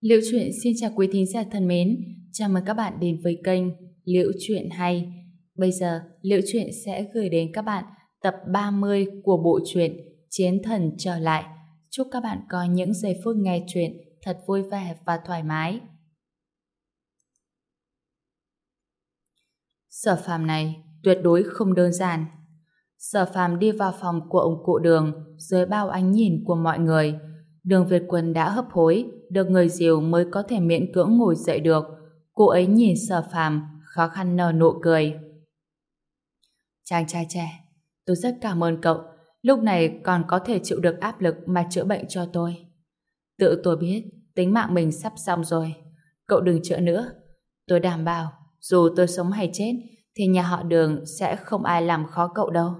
Liễu Chuyện xin chào quý thính giả thân mến, chào mừng các bạn đến với kênh Liễu Chuyện Hay. Bây giờ, Liễu Chuyện sẽ gửi đến các bạn tập 30 của bộ truyện Chiến Thần Trở Lại. Chúc các bạn có những giây phút nghe chuyện thật vui vẻ và thoải mái. Sở phàm này tuyệt đối không đơn giản. Sở phàm đi vào phòng của ông cụ đường dưới bao ánh nhìn của mọi người. Đường Việt Quân đã hấp hối, được người dìu mới có thể miễn cưỡng ngồi dậy được. Cô ấy nhìn sở phàm, khó khăn nở nụ cười. Chàng trai trẻ, tôi rất cảm ơn cậu. Lúc này còn có thể chịu được áp lực mà chữa bệnh cho tôi. Tự tôi biết, tính mạng mình sắp xong rồi. Cậu đừng chữa nữa. Tôi đảm bảo, dù tôi sống hay chết, thì nhà họ đường sẽ không ai làm khó cậu đâu.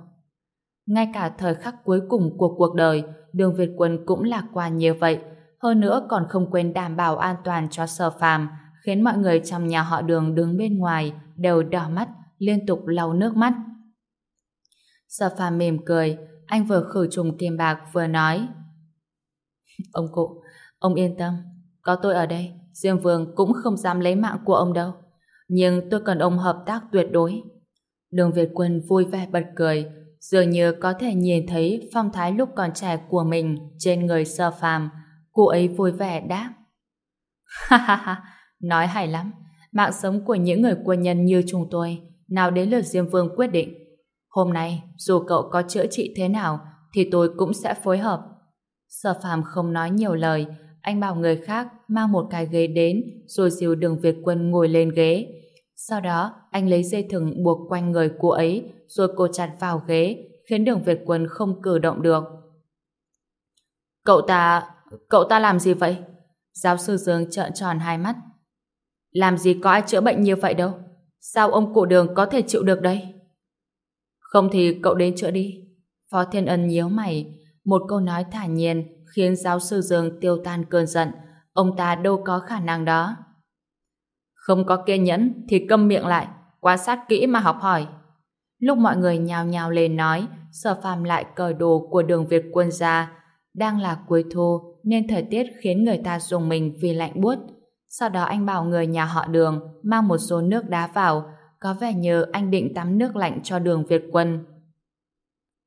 Ngay cả thời khắc cuối cùng của cuộc đời, đường Việt Quân cũng lạc quan như vậy. Hơn nữa còn không quên đảm bảo an toàn cho sở phàm, khiến mọi người trong nhà họ đường đứng bên ngoài đều đỏ mắt, liên tục lau nước mắt. Sở phàm mỉm cười, anh vừa khử trùng kim bạc vừa nói Ông cụ, ông yên tâm, có tôi ở đây, Diêm Vương cũng không dám lấy mạng của ông đâu. Nhưng tôi cần ông hợp tác tuyệt đối. Đường Việt Quân vui vẻ bật cười, dường như có thể nhìn thấy phong thái lúc còn trẻ của mình trên người sơ phàm. Cô ấy vui vẻ đáp. Ha ha ha, nói hay lắm. Mạng sống của những người quân nhân như chúng tôi, nào đến lượt Diêm Vương quyết định. Hôm nay, dù cậu có chữa trị thế nào, thì tôi cũng sẽ phối hợp. Sở phàm không nói nhiều lời, anh bảo người khác mang một cái ghế đến rồi dìu đường Việt Quân ngồi lên ghế. Sau đó, anh lấy dây thừng buộc quanh người cô ấy rồi cô chặt vào ghế khiến đường Việt Quân không cử động được. Cậu ta... cậu ta làm gì vậy? Giáo sư Dương trợn tròn hai mắt. Làm gì có ai chữa bệnh như vậy đâu. Sao ông cụ đường có thể chịu được đây? Không thì cậu đến chữa đi. Phó Thiên Ân nhíu mày. Một câu nói thả nhiên khiến giáo sư Dương tiêu tan cơn giận. Ông ta đâu có khả năng đó. Không có kiên nhẫn thì câm miệng lại, quan sát kỹ mà học hỏi. Lúc mọi người nhào nhào lên nói, sở phàm lại cởi đồ của đường Việt quân ra. Đang là cuối thu nên thời tiết khiến người ta dùng mình vì lạnh buốt. Sau đó anh bảo người nhà họ đường mang một số nước đá vào, có vẻ như anh định tắm nước lạnh cho đường Việt quân.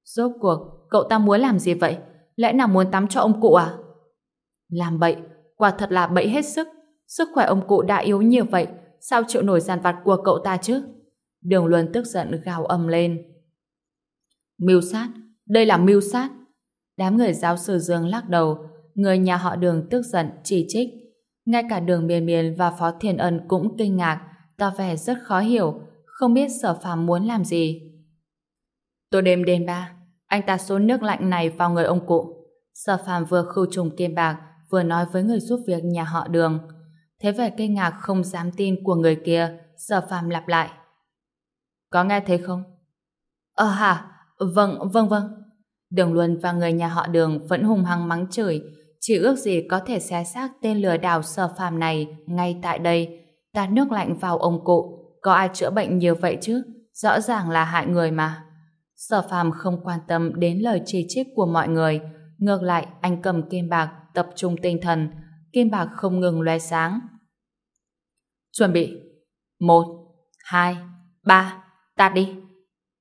Rốt cuộc, cậu ta muốn làm gì vậy? Lẽ nào muốn tắm cho ông cụ à? Làm bậy, quả thật là bậy hết sức. Sức khỏe ông cụ đã yếu như vậy, sao chịu nổi giàn vặt của cậu ta chứ? Đường Luân tức giận gào ầm lên. Mưu sát, đây là mưu sát. Đám người giáo sư Dương lắc đầu, người nhà họ đường tức giận chỉ trích. Ngay cả đường miền miền và Phó Thiền Ân cũng kinh ngạc, tỏ vẻ rất khó hiểu, không biết sở phàm muốn làm gì. Tôi đêm đêm ba, anh ta xôn nước lạnh này vào người ông cụ. Sở phàm vừa khưu trùng kim bạc, vừa nói với người giúp việc nhà họ đường. Thế vẻ kinh ngạc không dám tin của người kia, sở phàm lặp lại. Có nghe thấy không? Ờ hả? Vâng, vâng vâng. Đường Luân và người nhà họ đường vẫn hùng hăng mắng chửi, chỉ ước gì có thể xé xác tên lừa đảo sở phàm này ngay tại đây, tạt nước lạnh vào ông cụ. Có ai chữa bệnh như vậy chứ? Rõ ràng là hại người mà. Sở phàm không quan tâm đến lời chỉ trích của mọi người. Ngược lại, anh cầm kim bạc, tập trung tinh thần. Kim bạc không ngừng loe sáng. Chuẩn bị. Một, hai, ba, tạt đi.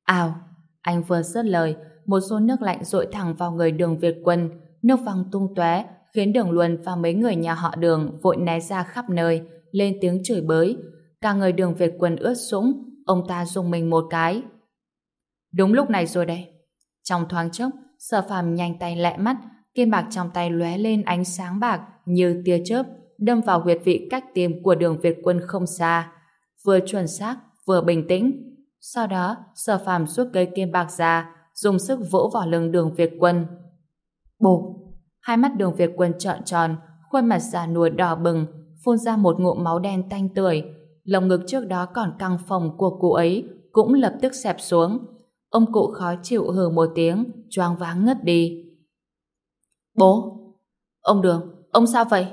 Ào, anh vừa dứt lời, một số nước lạnh dội thẳng vào người đường Việt quân. Nước văng tung tóe khiến đường Luân và mấy người nhà họ đường vội né ra khắp nơi, lên tiếng chửi bới. Cả người đường Việt quân ướt sũng, ông ta dùng mình một cái. Đúng lúc này rồi đây. Trong thoáng chốc, sở phàm nhanh tay lẹ mắt, kim bạc trong tay lóe lên ánh sáng bạc như tia chớp, đâm vào huyệt vị cách tim của đường Việt quân không xa. Vừa chuẩn xác, vừa bình tĩnh. Sau đó, sở phàm rút cây kim bạc ra, dùng sức vỗ vào lưng đường Việt quân. Bộp! Hai mắt đường Việt quân trợn tròn, khuôn mặt già nua đỏ bừng, phun ra một ngụm máu đen tanh tưởi. Lồng ngực trước đó còn căng phồng của cụ ấy cũng lập tức xẹp xuống. Ông cụ khó chịu hừ một tiếng, choáng váng ngất đi. Bố! Ông Đường, ông sao vậy?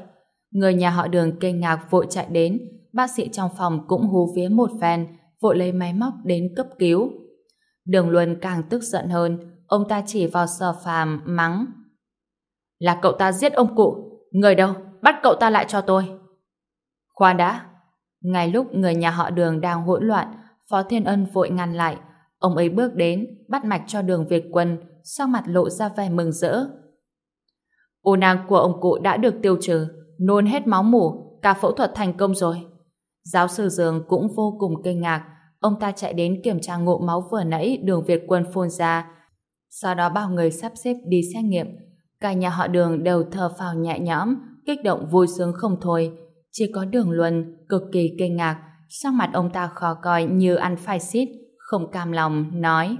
Người nhà họ Đường kinh ngạc vội chạy đến, bác sĩ trong phòng cũng hú vía một phen, vội lấy máy móc đến cấp cứu. Đường Luân càng tức giận hơn, ông ta chỉ vào sở phàm mắng. Là cậu ta giết ông cụ, người đâu, bắt cậu ta lại cho tôi. Khoan đã. Ngay lúc người nhà họ đường đang hỗn loạn, Phó Thiên Ân vội ngăn lại. Ông ấy bước đến, bắt mạch cho đường Việt Quân, sau mặt lộ ra vẻ mừng rỡ. U nang của ông cụ đã được tiêu trừ, nôn hết máu mủ, cả phẫu thuật thành công rồi. Giáo sư Dương cũng vô cùng kinh ngạc, ông ta chạy đến kiểm tra ngộ máu vừa nãy đường Việt Quân phun ra. Sau đó bao người sắp xếp đi xét nghiệm. Cả nhà họ đường đều thở phào nhẹ nhõm, kích động vui sướng không thôi. Chỉ có đường Luân cực kỳ kinh ngạc, sắc mặt ông ta khó coi như ăn phai xít, không cam lòng, nói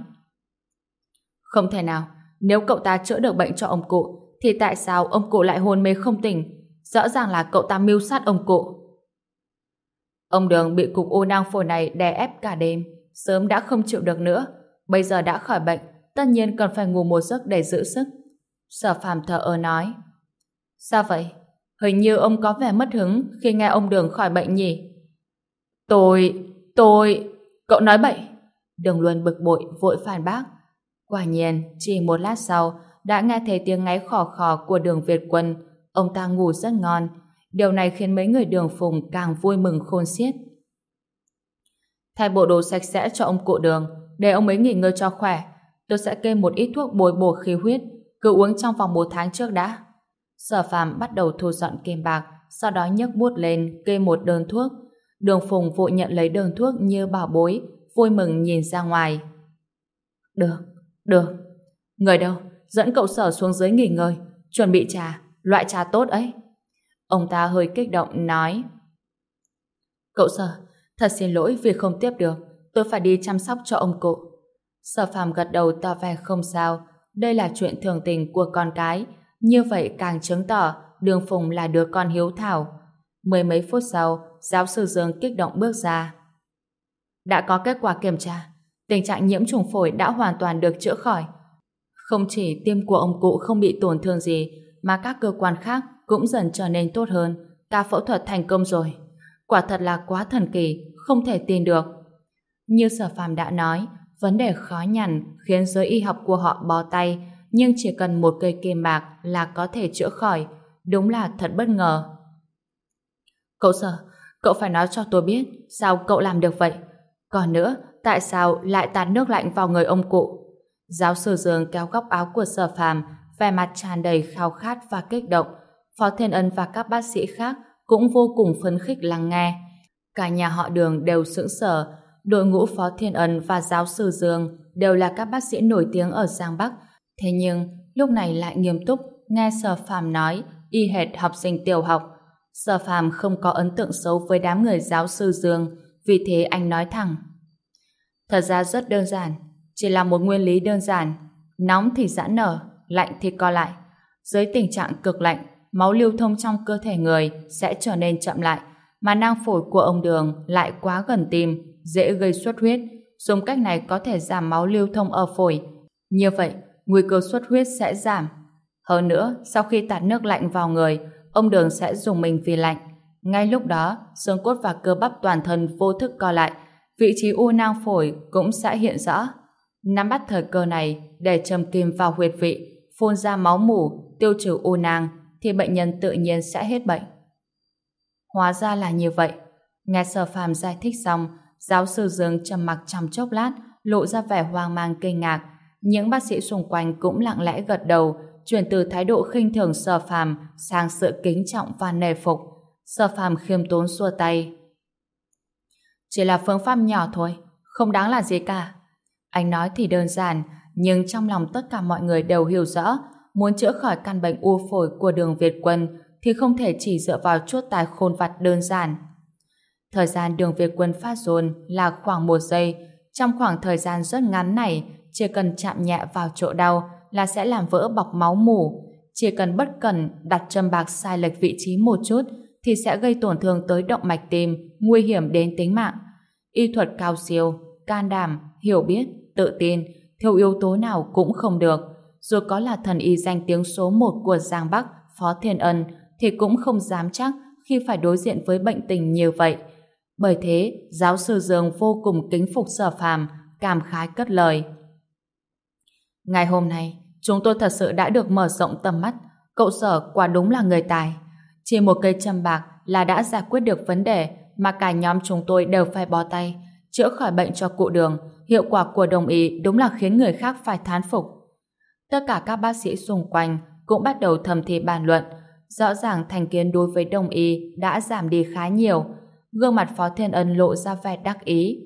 Không thể nào, nếu cậu ta chữa được bệnh cho ông cụ, thì tại sao ông cụ lại hôn mê không tỉnh? Rõ ràng là cậu ta mưu sát ông cụ. Ông Đường bị cục u nang phổi này đè ép cả đêm, sớm đã không chịu được nữa. Bây giờ đã khỏi bệnh, tất nhiên cần phải ngủ một giấc để giữ sức. Sở phàm thở ơ nói. Sao vậy? Hình như ông có vẻ mất hứng khi nghe ông Đường khỏi bệnh nhỉ? Tôi... tôi... Cậu nói bậy. Đường Luân bực bội vội phản bác. Quả nhiên, chỉ một lát sau, đã nghe thấy tiếng ngáy khò khò của đường Việt Quân. Ông ta ngủ rất ngon. Điều này khiến mấy người đường phùng càng vui mừng khôn xiết. Thay bộ đồ sạch sẽ cho ông cụ đường, để ông ấy nghỉ ngơi cho khỏe. Tôi sẽ kê một ít thuốc bồi bổ khí huyết, cứ uống trong vòng một tháng trước đã. Sở phàm bắt đầu thu dọn kim bạc, sau đó nhấc bút lên kê một đơn thuốc. Đường Phùng vội nhận lấy đơn thuốc như bảo bối, vui mừng nhìn ra ngoài. Được, được. Người đâu? Dẫn cậu sở xuống dưới nghỉ ngơi, chuẩn bị trà, loại trà tốt ấy. Ông ta hơi kích động nói. Cậu sở, thật xin lỗi vì không tiếp được, tôi phải đi chăm sóc cho ông cụ. Sở phàm gật đầu tỏ vẻ không sao, đây là chuyện thường tình của con cái, như vậy càng chứng tỏ Đường Phùng là đứa con hiếu thảo. Mười mấy phút sau, giáo sư Dương kích động bước ra. Đã có kết quả kiểm tra, tình trạng nhiễm trùng phổi đã hoàn toàn được chữa khỏi. Không chỉ tim của ông cụ không bị tổn thương gì, mà các cơ quan khác cũng dần trở nên tốt hơn. Ca phẫu thuật thành công rồi. Quả thật là quá thần kỳ, không thể tin được. Như Sở Phàm đã nói, vấn đề khó nhằn khiến giới y học của họ bó tay, nhưng chỉ cần một cây kim bạc là có thể chữa khỏi. Đúng là thật bất ngờ. Cậu Sở, cậu phải nói cho tôi biết sao cậu làm được vậy. Còn nữa, tại sao lại tạt nước lạnh vào người ông cụ? Giáo sư Dương kéo góc áo của Sở Phàm, vẻ mặt tràn đầy khao khát và kích động. Phó Thiên Ân và các bác sĩ khác cũng vô cùng phấn khích lắng nghe. Cả nhà họ Đường đều sững sờ. Đội ngũ Phó Thiên Ân và giáo sư Dương đều là các bác sĩ nổi tiếng ở Giang Bắc. Thế nhưng, lúc này lại nghiêm túc nghe Sở Phàm nói y hệt học sinh tiểu học. Sở Phàm không có ấn tượng xấu với đám người giáo sư Dương, vì thế anh nói thẳng. Thật ra rất đơn giản, chỉ là một nguyên lý đơn giản. Nóng thì giãn nở, lạnh thì co lại. Dưới tình trạng cực lạnh, máu lưu thông trong cơ thể người sẽ trở nên chậm lại, mà nang phổi của ông Đường lại quá gần tim, dễ gây xuất huyết. Dùng cách này có thể giảm máu lưu thông ở phổi. Như vậy, nguy cơ xuất huyết sẽ giảm. Hơn nữa, sau khi tạt nước lạnh vào người, ông Đường sẽ dùng mình vì lạnh. Ngay lúc đó, xương cốt và cơ bắp toàn thân vô thức co lại, vị trí u nang phổi cũng sẽ hiện rõ. Nắm bắt thời cơ này để trầm kim vào huyệt vị, phun ra máu mủ, tiêu trừ u nang, thì bệnh nhân tự nhiên sẽ hết bệnh. Hóa ra là như vậy. Nghe sở phàm giải thích xong, giáo sư Dương trầm mặc trong chốc lát, lộ ra vẻ hoang mang kinh ngạc. Những bác sĩ xung quanh cũng lặng lẽ gật đầu, chuyển từ thái độ khinh thường sở phàm sang sự kính trọng và nề phục. Sở phàm khiêm tốn xua tay. Chỉ là phương pháp nhỏ thôi, không đáng là gì cả. Anh nói thì đơn giản, nhưng trong lòng tất cả mọi người đều hiểu rõ, muốn chữa khỏi căn bệnh u phổi của đường Việt Quân thì không thể chỉ dựa vào chuốt tài khôn vặt đơn giản. Thời gian đường Việt Quân phát dồn là khoảng một giây. Trong khoảng thời gian rất ngắn này, chỉ cần chạm nhẹ vào chỗ đau là sẽ làm vỡ bọc máu mủ. Chỉ cần bất cần đặt châm bạc sai lệch vị trí một chút thì sẽ gây tổn thương tới động mạch tim, nguy hiểm đến tính mạng. Y thuật cao siêu, can đảm, hiểu biết, tự tin, thiếu yếu tố nào cũng không được. Dù có là thần y danh tiếng số một của Giang Bắc, Phó Thiên Ân, thì cũng không dám chắc khi phải đối diện với bệnh tình như vậy. Bởi thế, giáo sư Dương vô cùng kính phục sở phàm, cảm khái cất lời. Ngày hôm nay, chúng tôi thật sự đã được mở rộng tầm mắt. Cậu sở quả đúng là người tài. Chỉ một cây châm bạc là đã giải quyết được vấn đề mà cả nhóm chúng tôi đều phải bó tay. Chữa khỏi bệnh cho cụ đường, hiệu quả của đồng ý đúng là khiến người khác phải thán phục. Tất cả các bác sĩ xung quanh cũng bắt đầu thầm thì bàn luận. Rõ ràng thành kiến đối với đồng ý đã giảm đi khá nhiều. Gương mặt Phó Thiên Ân lộ ra vẻ đắc ý.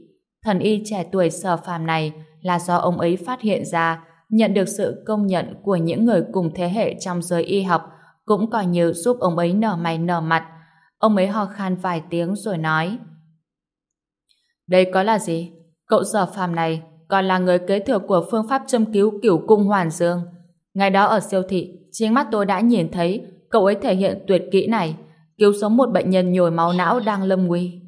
Thần y trẻ tuổi sở phàm này là do ông ấy phát hiện ra, nhận được sự công nhận của những người cùng thế hệ trong giới y học, cũng coi như giúp ông ấy nở mày nở mặt. Ông ấy ho khan vài tiếng rồi nói Đây có là gì? Cậu sở phàm này còn là người kế thừa của phương pháp châm cứu cửu cung hoàn dương. Ngày đó ở siêu thị, chính mắt tôi đã nhìn thấy cậu ấy thể hiện tuyệt kỹ này, cứu sống một bệnh nhân nhồi máu não đang lâm nguy.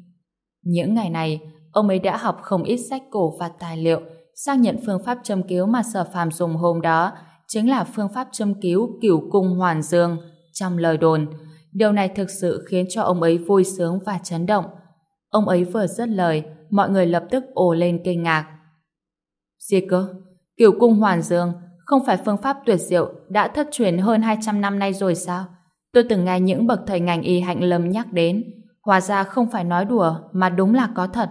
Những ngày này, ông ấy đã học không ít sách cổ và tài liệu xác nhận phương pháp châm cứu mà sở phàm dùng hôm đó chính là phương pháp châm cứu cửu cung hoàn dương trong lời đồn. Điều này thực sự khiến cho ông ấy vui sướng và chấn động. Ông ấy vừa dứt lời, mọi người lập tức ồ lên kinh ngạc. Gì cơ? Cửu cung hoàn dương không phải phương pháp tuyệt diệu đã thất truyền hơn 200 năm nay rồi sao? Tôi từng nghe những bậc thầy ngành y hạnh lâm nhắc đến. Hóa ra không phải nói đùa mà đúng là có thật.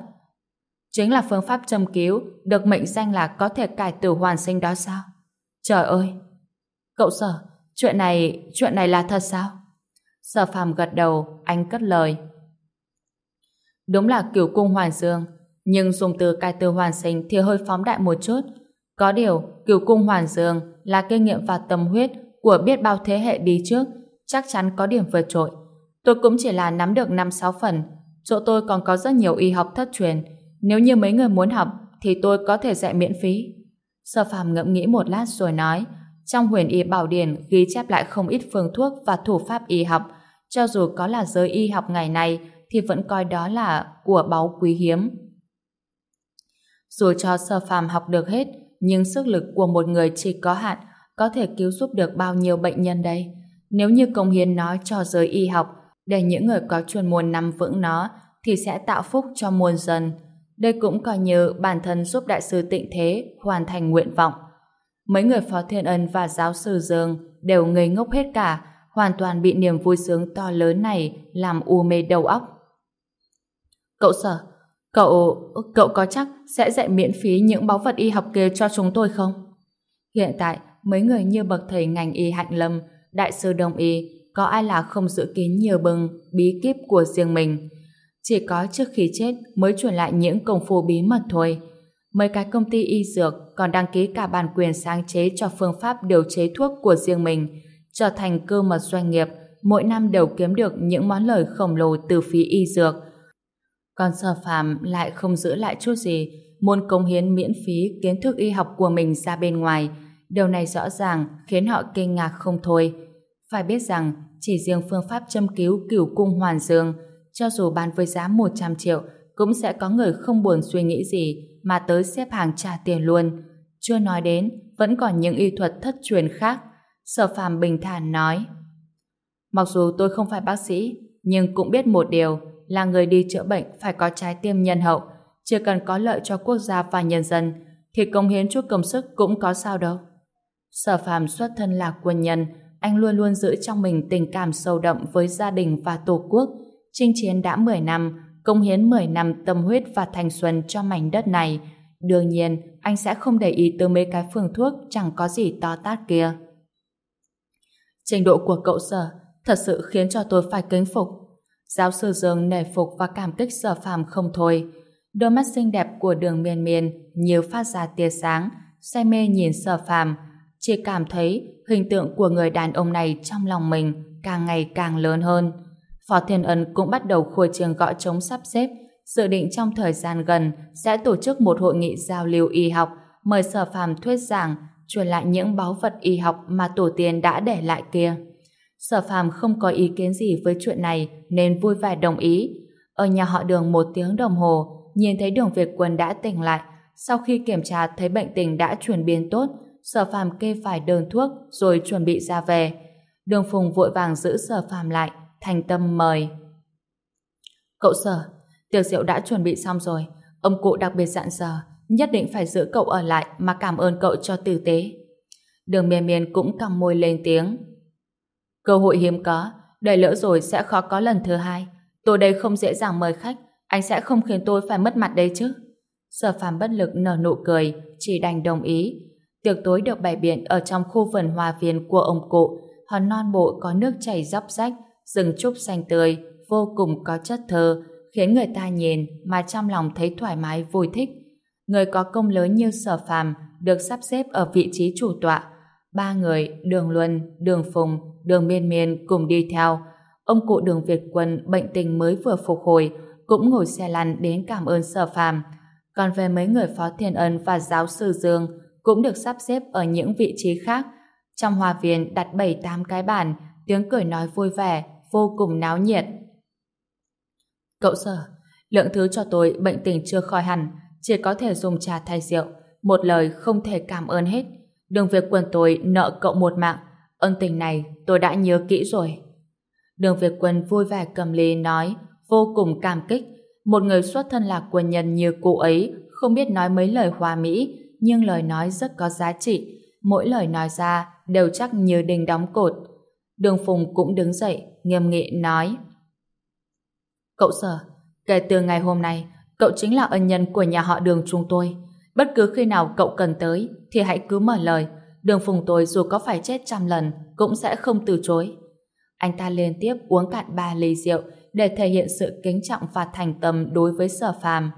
Chính là phương pháp châm cứu được mệnh danh là có thể cải tử hoàn sinh đó sao? Trời ơi! Cậu sở, chuyện này, chuyện này là thật sao? Sở phàm gật đầu, anh cất lời. Đúng là kiểu cung hoàn dương, nhưng dùng từ cải từ hoàn sinh thì hơi phóng đại một chút. Có điều, kiểu cung hoàn dương là kinh nghiệm và tâm huyết của biết bao thế hệ đi trước, chắc chắn có điểm vượt trội. Tôi cũng chỉ là nắm được 5-6 phần, chỗ tôi còn có rất nhiều y học thất truyền. Nếu như mấy người muốn học, thì tôi có thể dạy miễn phí. Sở phàm ngẫm nghĩ một lát rồi nói, trong huyền y bảo điển ghi chép lại không ít phương thuốc và thủ pháp y học, cho dù có là giới y học ngày nay thì vẫn coi đó là của báu quý hiếm. Dù cho sơ phàm học được hết, nhưng sức lực của một người chỉ có hạn, có thể cứu giúp được bao nhiêu bệnh nhân đây? Nếu như công hiến nó cho giới y học, để những người có chuyên môn nắm vững nó, thì sẽ tạo phúc cho muôn dân. Đây cũng coi như bản thân giúp đại sư tịnh thế hoàn thành nguyện vọng. Mấy người Phó Thiên Ân và giáo sư Dương đều ngây ngốc hết cả, hoàn toàn bị niềm vui sướng to lớn này làm u mê đầu óc. Cậu sở, cậu, cậu có chắc sẽ dạy miễn phí những báu vật y học kia cho chúng tôi không? Hiện tại, mấy người như bậc thầy ngành y hạnh lâm, đại sư đồng y, có ai là không giữ kín nhiều bừng bí kíp của riêng mình. Chỉ có trước khi chết mới truyền lại những công phu bí mật thôi. Mấy cái công ty y dược còn đăng ký cả bản quyền sáng chế cho phương pháp điều chế thuốc của riêng mình, trở thành cơ mật doanh nghiệp, mỗi năm đều kiếm được những món lời khổng lồ từ phí y dược. Còn sở phàm lại không giữ lại chút gì, muốn cống hiến miễn phí kiến thức y học của mình ra bên ngoài. Điều này rõ ràng khiến họ kinh ngạc không thôi. Phải biết rằng, chỉ riêng phương pháp châm cứu cửu cung hoàn dương, cho dù bán với giá 100 triệu, cũng sẽ có người không buồn suy nghĩ gì mà tới xếp hàng trả tiền luôn. Chưa nói đến, vẫn còn những y thuật thất truyền khác. Sở phàm bình thản nói. Mặc dù tôi không phải bác sĩ, nhưng cũng biết một điều là người đi chữa bệnh phải có trái tim nhân hậu. Chỉ cần có lợi cho quốc gia và nhân dân, thì công hiến chút công sức cũng có sao đâu. Sở phàm xuất thân là quân nhân, anh luôn luôn giữ trong mình tình cảm sâu đậm với gia đình và tổ quốc. Chinh chiến đã 10 năm, công hiến 10 năm tâm huyết và thanh xuân cho mảnh đất này. Đương nhiên, anh sẽ không để ý tới mấy cái phương thuốc chẳng có gì to tát kia. Trình độ của cậu sở thật sự khiến cho tôi phải kính phục. Giáo sư Dương nể phục và cảm kích sở phàm không thôi. Đôi mắt xinh đẹp của đường miên miên nhiều phát ra tia sáng, say mê nhìn sở phàm, chỉ cảm thấy hình tượng của người đàn ông này trong lòng mình càng ngày càng lớn hơn. Phó Thiên Ân cũng bắt đầu khôi trường gõ chống sắp xếp, dự định trong thời gian gần sẽ tổ chức một hội nghị giao lưu y học, mời sở phàm thuyết giảng, truyền lại những báu vật y học mà tổ tiên đã để lại kia. Sở phàm không có ý kiến gì với chuyện này nên vui vẻ đồng ý. Ở nhà họ đường một tiếng đồng hồ, nhìn thấy đường Việt Quân đã tỉnh lại. Sau khi kiểm tra thấy bệnh tình đã chuyển biến tốt, sở phàm kê phải đơn thuốc rồi chuẩn bị ra về. Đường Phùng vội vàng giữ sở phàm lại, thành tâm mời. Cậu sở, tiệc rượu đã chuẩn bị xong rồi. Ông cụ đặc biệt dặn dò, nhất định phải giữ cậu ở lại mà cảm ơn cậu cho tử tế. Đường miền miền cũng còng môi lên tiếng. Cơ hội hiếm có, Để lỡ rồi sẽ khó có lần thứ hai. Tôi đây không dễ dàng mời khách, anh sẽ không khiến tôi phải mất mặt đây chứ. Sở phàm bất lực nở nụ cười, chỉ đành đồng ý. Tiệc tối được bày biện ở trong khu vườn hòa viên của ông cụ, hòn non bộ có nước chảy dốc rách, rừng trúc xanh tươi, vô cùng có chất thơ, khiến người ta nhìn mà trong lòng thấy thoải mái vui thích. Người có công lớn như sở phàm được sắp xếp ở vị trí chủ tọa. Ba người, Đường Luân, Đường Phùng, Đường Miên Miên cùng đi theo. Ông cụ Đường Việt Quân bệnh tình mới vừa phục hồi, cũng ngồi xe lăn đến cảm ơn sở phàm. Còn về mấy người Phó Thiên Ân và giáo sư Dương cũng được sắp xếp ở những vị trí khác. Trong hòa viên đặt 7-8 cái bàn, tiếng cười nói vui vẻ, vô cùng náo nhiệt. Cậu sở, lượng thứ cho tôi bệnh tình chưa khỏi hẳn, chỉ có thể dùng trà thay rượu, một lời không thể cảm ơn hết. Đường Việt Quân tôi nợ cậu một mạng, ơn tình này tôi đã nhớ kỹ rồi. Đường Việt Quân vui vẻ cầm ly nói, vô cùng cảm kích. Một người xuất thân là quân nhân như cụ ấy, không biết nói mấy lời hòa mỹ, nhưng lời nói rất có giá trị. Mỗi lời nói ra đều chắc như đinh đóng cột. Đường Phùng cũng đứng dậy, nghiêm nghị nói. Cậu sở, kể từ ngày hôm nay, cậu chính là ân nhân của nhà họ đường chúng tôi. Bất cứ khi nào cậu cần tới, thì hãy cứ mở lời. Đường Phùng tôi dù có phải chết trăm lần, cũng sẽ không từ chối. Anh ta liên tiếp uống cạn ba ly rượu để thể hiện sự kính trọng và thành tâm đối với sở phàm.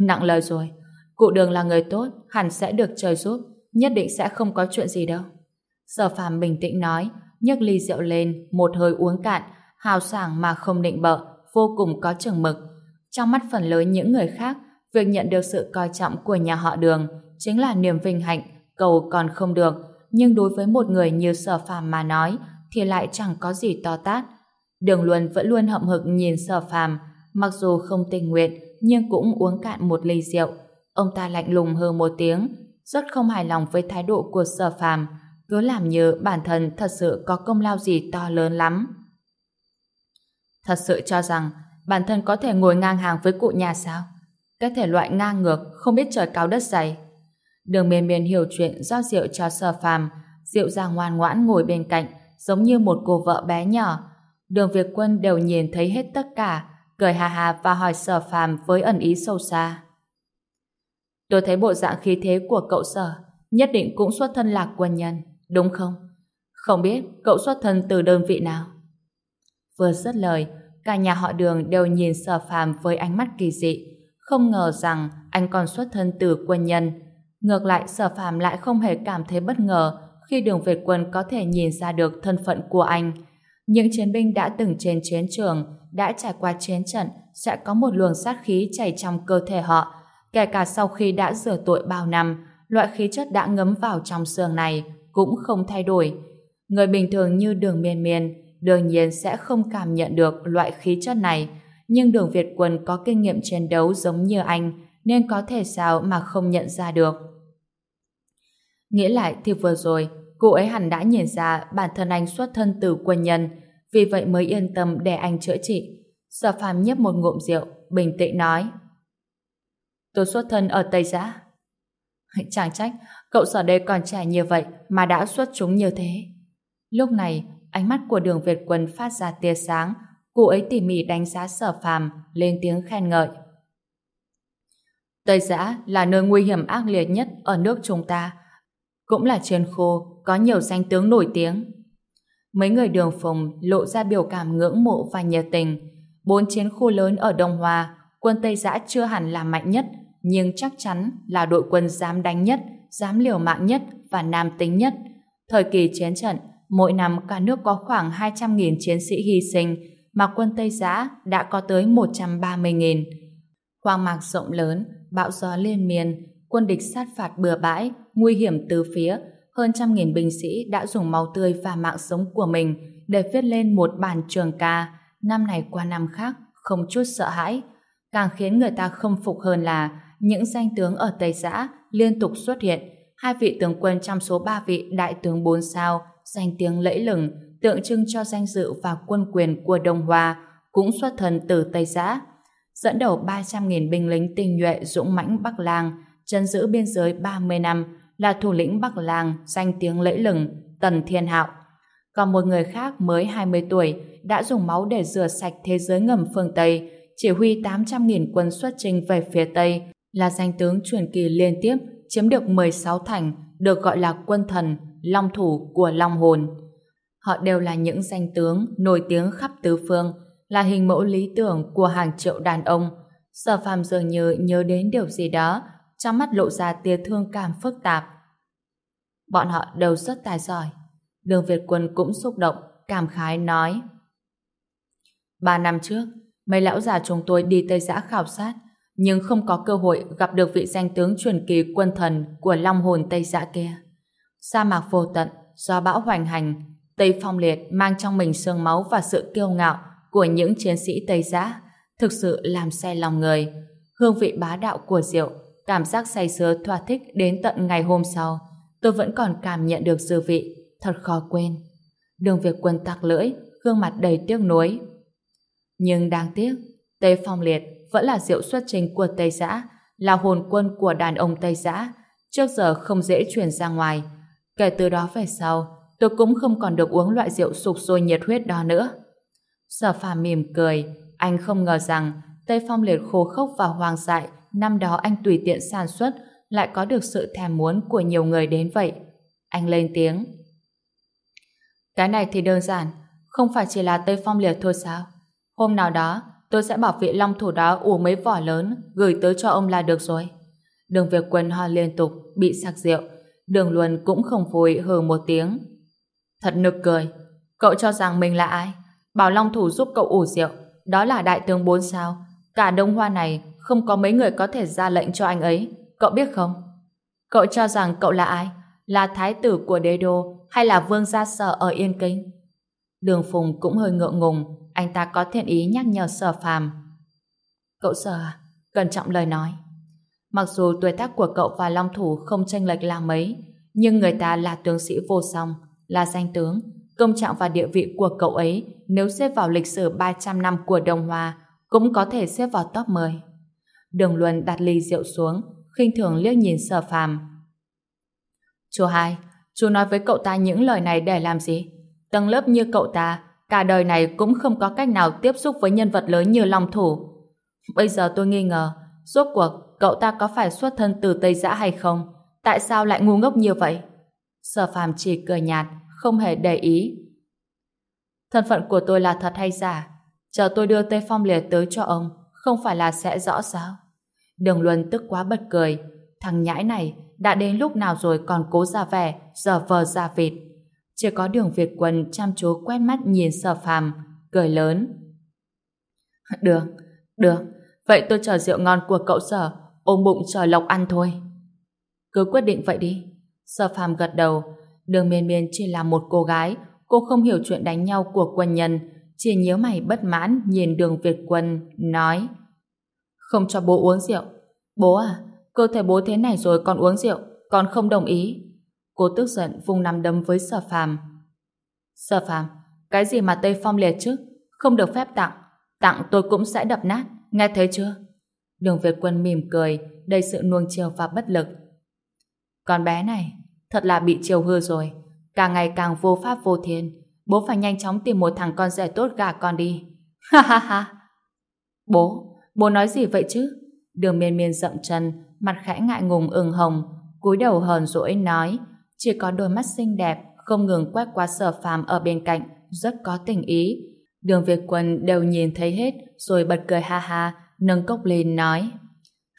Nặng lời rồi, cụ đường là người tốt, hẳn sẽ được trời giúp, nhất định sẽ không có chuyện gì đâu. Sở phàm bình tĩnh nói, nhấc ly rượu lên, một hơi uống cạn, hào sảng mà không định bợ, vô cùng có chừng mực. Trong mắt phần lớn những người khác, việc nhận được sự coi trọng của nhà họ đường chính là niềm vinh hạnh, cầu còn không được, nhưng đối với một người như sở phàm mà nói, thì lại chẳng có gì to tát. Đường Luân vẫn luôn hậm hực nhìn sở phàm, mặc dù không tình nguyện, nhưng cũng uống cạn một ly rượu. Ông ta lạnh lùng hơ một tiếng, rất không hài lòng với thái độ của sở phàm, cứ làm như bản thân thật sự có công lao gì to lớn lắm. Thật sự cho rằng bản thân có thể ngồi ngang hàng với cụ nhà sao? Cái thể loại ngang ngược, không biết trời cao đất dày. Đường miền miền hiểu chuyện do rượu cho sở phàm, rượu ra ngoan ngoãn ngồi bên cạnh, giống như một cô vợ bé nhỏ. Đường Việt Quân đều nhìn thấy hết tất cả, cười hà hà và hỏi sở phàm với ẩn ý sâu xa. Tôi thấy bộ dạng khí thế của cậu sở, nhất định cũng xuất thân lạc quân nhân, đúng không? Không biết cậu xuất thân từ đơn vị nào? Vừa dứt lời, cả nhà họ đường đều nhìn sở phàm với ánh mắt kỳ dị, không ngờ rằng anh còn xuất thân từ quân nhân. Ngược lại sở phàm lại không hề cảm thấy bất ngờ khi đường Việt quân có thể nhìn ra được thân phận của anh. Những chiến binh đã từng trên chiến trường, đã trải qua chiến trận, sẽ có một luồng sát khí chảy trong cơ thể họ. Kể cả sau khi đã rửa tội bao năm, loại khí chất đã ngấm vào trong xương này cũng không thay đổi. Người bình thường như đường miên miên đương nhiên sẽ không cảm nhận được loại khí chất này, nhưng đường Việt quân có kinh nghiệm chiến đấu giống như anh, nên có thể sao mà không nhận ra được. Nghĩ lại thì vừa rồi, cô ấy hẳn đã nhìn ra bản thân anh xuất thân từ quân nhân, vì vậy mới yên tâm để anh chữa trị. Sở phàm nhấp một ngụm rượu, bình tĩnh nói. Tôi xuất thân ở Tây Giã. Chẳng trách, cậu sở đây còn trẻ như vậy mà đã xuất chúng như thế. Lúc này, ánh mắt của đường Việt Quân phát ra tia sáng, cô ấy tỉ mỉ đánh giá sở phàm, lên tiếng khen ngợi. Tây Giã là nơi nguy hiểm ác liệt nhất ở nước chúng ta, cũng là chiến khu có nhiều danh tướng nổi tiếng. Mấy người đường phùng lộ ra biểu cảm ngưỡng mộ và nhiệt tình. Bốn chiến khu lớn ở Đông Hoa, quân Tây Giã chưa hẳn là mạnh nhất, nhưng chắc chắn là đội quân dám đánh nhất, dám liều mạng nhất và nam tính nhất. Thời kỳ chiến trận, mỗi năm cả nước có khoảng 200.000 chiến sĩ hy sinh, mà quân Tây Giã đã có tới 130.000. Hoang mạc rộng lớn, bão gió liên miên, quân địch sát phạt bừa bãi, nguy hiểm từ phía, hơn trăm nghìn binh sĩ đã dùng máu tươi và mạng sống của mình để viết lên một bản trường ca, năm này qua năm khác, không chút sợ hãi. Càng khiến người ta không phục hơn là những danh tướng ở Tây Giã liên tục xuất hiện, hai vị tướng quân trong số ba vị đại tướng bốn sao, danh tiếng lẫy lừng, tượng trưng cho danh dự và quân quyền của Đông Hoa, cũng xuất thân từ Tây Giã. Dẫn đầu 300.000 binh lính tinh nhuệ dũng mãnh Bắc Lang, chân giữ biên giới 30 năm, là thủ lĩnh Bắc làng danh tiếng lẫy lừng Tần Thiên Hạo. Còn một người khác mới 20 tuổi đã dùng máu để rửa sạch thế giới ngầm phương Tây, chỉ huy 800.000 quân xuất chinh về phía Tây, là danh tướng truyền kỳ liên tiếp chiếm được 16 thành, được gọi là quân thần, long thủ của Long Hồn. Họ đều là những danh tướng nổi tiếng khắp tứ phương, là hình mẫu lý tưởng của hàng triệu đàn ông. Sở phàm dường như nhớ đến điều gì đó, trong mắt lộ ra tia thương cảm phức tạp. Bọn họ đều rất tài giỏi. Đường Việt Quân cũng xúc động, cảm khái nói. Ba năm trước, mấy lão già chúng tôi đi Tây Giã khảo sát, nhưng không có cơ hội gặp được vị danh tướng truyền kỳ quân thần của Long hồn Tây Giã kia. Sa mạc vô tận, do bão hoành hành, Tây Phong Liệt mang trong mình sương máu và sự kiêu ngạo của những chiến sĩ Tây Giã, thực sự làm say lòng người. Hương vị bá đạo của rượu, cảm giác say sưa thỏa thích đến tận ngày hôm sau, tôi vẫn còn cảm nhận được dư vị, thật khó quên. Đường Việt Quân tạc lưỡi, gương mặt đầy tiếc nuối. Nhưng đáng tiếc, Tây Phong Liệt vẫn là rượu xuất trình của Tây Giã, là hồn quân của đàn ông Tây Giã, trước giờ không dễ truyền ra ngoài. Kể từ đó về sau, tôi cũng không còn được uống loại rượu sục sôi nhiệt huyết đó nữa. Sở phàm mỉm cười, anh không ngờ rằng Tây Phong Liệt khô khốc và hoang dại năm đó anh tùy tiện sản xuất lại có được sự thèm muốn của nhiều người đến vậy. Anh lên tiếng. Cái này thì đơn giản, không phải chỉ là Tây Phong Liệt thôi sao? Hôm nào đó, tôi sẽ bảo vị long thủ đó ủ mấy vỏ lớn gửi tới cho ông là được rồi. Đường việc quần ho liên tục, bị sạc rượu. Đường Luân cũng không vui hừ một tiếng. Thật nực cười. Cậu cho rằng mình là ai? Bảo long thủ giúp cậu ủ rượu. Đó là đại tướng bốn sao. Cả đông hoa này không có mấy người có thể ra lệnh cho anh ấy. Cậu biết không? Cậu cho rằng cậu là ai? Là thái tử của đế đô hay là vương gia sở ở Yên Kinh? Đường Phùng cũng hơi ngượng ngùng anh ta có thiện ý nhắc nhở sở phàm. Cậu sở à? Cẩn trọng lời nói. Mặc dù tuổi tác của cậu và Long Thủ không tranh lệch là mấy, nhưng người ta là tướng sĩ vô song, là danh tướng. Công trạng và địa vị của cậu ấy nếu xếp vào lịch sử 300 năm của Đông Hoa cũng có thể xếp vào top 10. Đường Luân đặt ly rượu xuống, khinh thường liếc nhìn sở phàm. Chú hai, chú nói với cậu ta những lời này để làm gì? Tầng lớp như cậu ta cả đời này cũng không có cách nào tiếp xúc với nhân vật lớn như Long Thủ. Bây giờ tôi nghi ngờ, rốt cuộc cậu ta có phải xuất thân từ Tây Giã hay không? Tại sao lại ngu ngốc như vậy? Sở phàm chỉ cười nhạt, không hề để ý. Thân phận của tôi là thật hay giả? Chờ tôi đưa Tây Phong Liệt tới cho ông, không phải là sẽ rõ sao? Đường Luân tức quá bật cười. Thằng nhãi này đã đến lúc nào rồi còn cố ra vẻ, giờ vờ ra vịt. Chỉ có đường Việt Quân chăm chú quét mắt nhìn sở phàm, cười lớn. Được, được, vậy tôi chờ rượu ngon của cậu sở, ôm bụng chờ lộc ăn thôi. Cứ quyết định vậy đi. Sở phàm gật đầu, đường miên miên chỉ là một cô gái, cô không hiểu chuyện đánh nhau của quân nhân, chỉ nhớ mày bất mãn nhìn đường Việt Quân, nói Không cho bố uống rượu. Bố à, cơ thể bố thế này rồi còn uống rượu, còn không đồng ý. Cô tức giận vùng nằm đấm với sở phàm. Sở phàm, cái gì mà Tây Phong liệt chứ? Không được phép tặng. Tặng tôi cũng sẽ đập nát, nghe thấy chưa? Đường Việt Quân mỉm cười, đầy sự nuông chiều và bất lực. Con bé này, thật là bị chiều hư rồi. Càng ngày càng vô pháp vô thiên. Bố phải nhanh chóng tìm một thằng con rể tốt gà con đi. Ha ha ha. Bố, bố nói gì vậy chứ? Đường miên miên rậm chân, mặt khẽ ngại ngùng ửng hồng, cúi đầu hờn dỗi nói chỉ có đôi mắt xinh đẹp không ngừng quét qua sở phàm ở bên cạnh rất có tình ý đường Việt Quân đều nhìn thấy hết rồi bật cười ha ha nâng cốc lên nói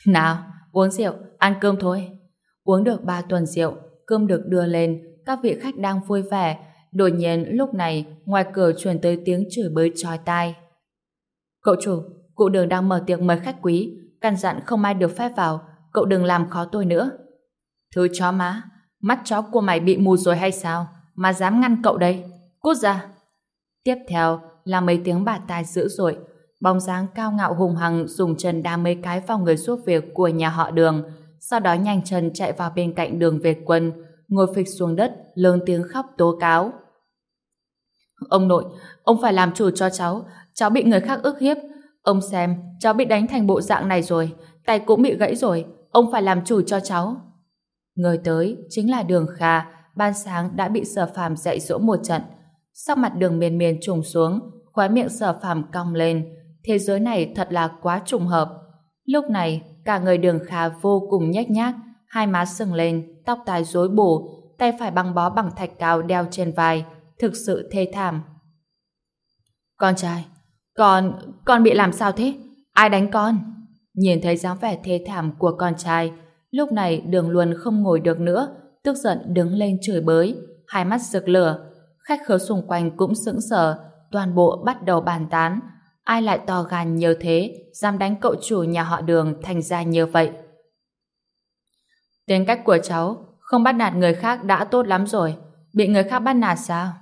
nào uống rượu ăn cơm thôi uống được ba tuần rượu cơm được đưa lên các vị khách đang vui vẻ đột nhiên lúc này ngoài cửa truyền tới tiếng chửi bới chói tai cậu chủ cụ đường đang mở tiệc mời khách quý căn dặn không ai được phép vào cậu đừng làm khó tôi nữa thứ chó má Mắt chó của mày bị mù rồi hay sao? Mà dám ngăn cậu đây? Cút ra! Tiếp theo là mấy tiếng bà tai dữ dội. Bóng dáng cao ngạo hùng hằng dùng chân đá mấy cái vào người giúp việc của nhà họ đường. Sau đó nhanh chân chạy vào bên cạnh đường Việt quân, ngồi phịch xuống đất, lớn tiếng khóc tố cáo. Ông nội, ông phải làm chủ cho cháu. Cháu bị người khác ức hiếp. Ông xem, cháu bị đánh thành bộ dạng này rồi. Tay cũng bị gãy rồi. Ông phải làm chủ cho cháu. Người tới chính là Đường Kha, ban sáng đã bị Sở Phàm dạy dỗ một trận. Sắc mặt đường miền miền trùng xuống, khóe miệng sở phàm cong lên. Thế giới này thật là quá trùng hợp. Lúc này, cả người đường kha vô cùng nhếch nhác, hai má sừng lên, tóc tai rối bù, tay phải băng bó bằng thạch cao đeo trên vai, thực sự thê thảm. Con trai, con, con bị làm sao thế? Ai đánh con? Nhìn thấy dáng vẻ thê thảm của con trai, lúc này đường luân không ngồi được nữa, tức giận đứng lên chửi bới, hai mắt rực lửa. Khách khứa xung quanh cũng sững sờ, toàn bộ bắt đầu bàn tán. Ai lại to gan như thế, dám đánh cậu chủ nhà họ đường thành ra như vậy? Tính cách của cháu không bắt nạt người khác đã tốt lắm rồi. Bị người khác bắt nạt sao?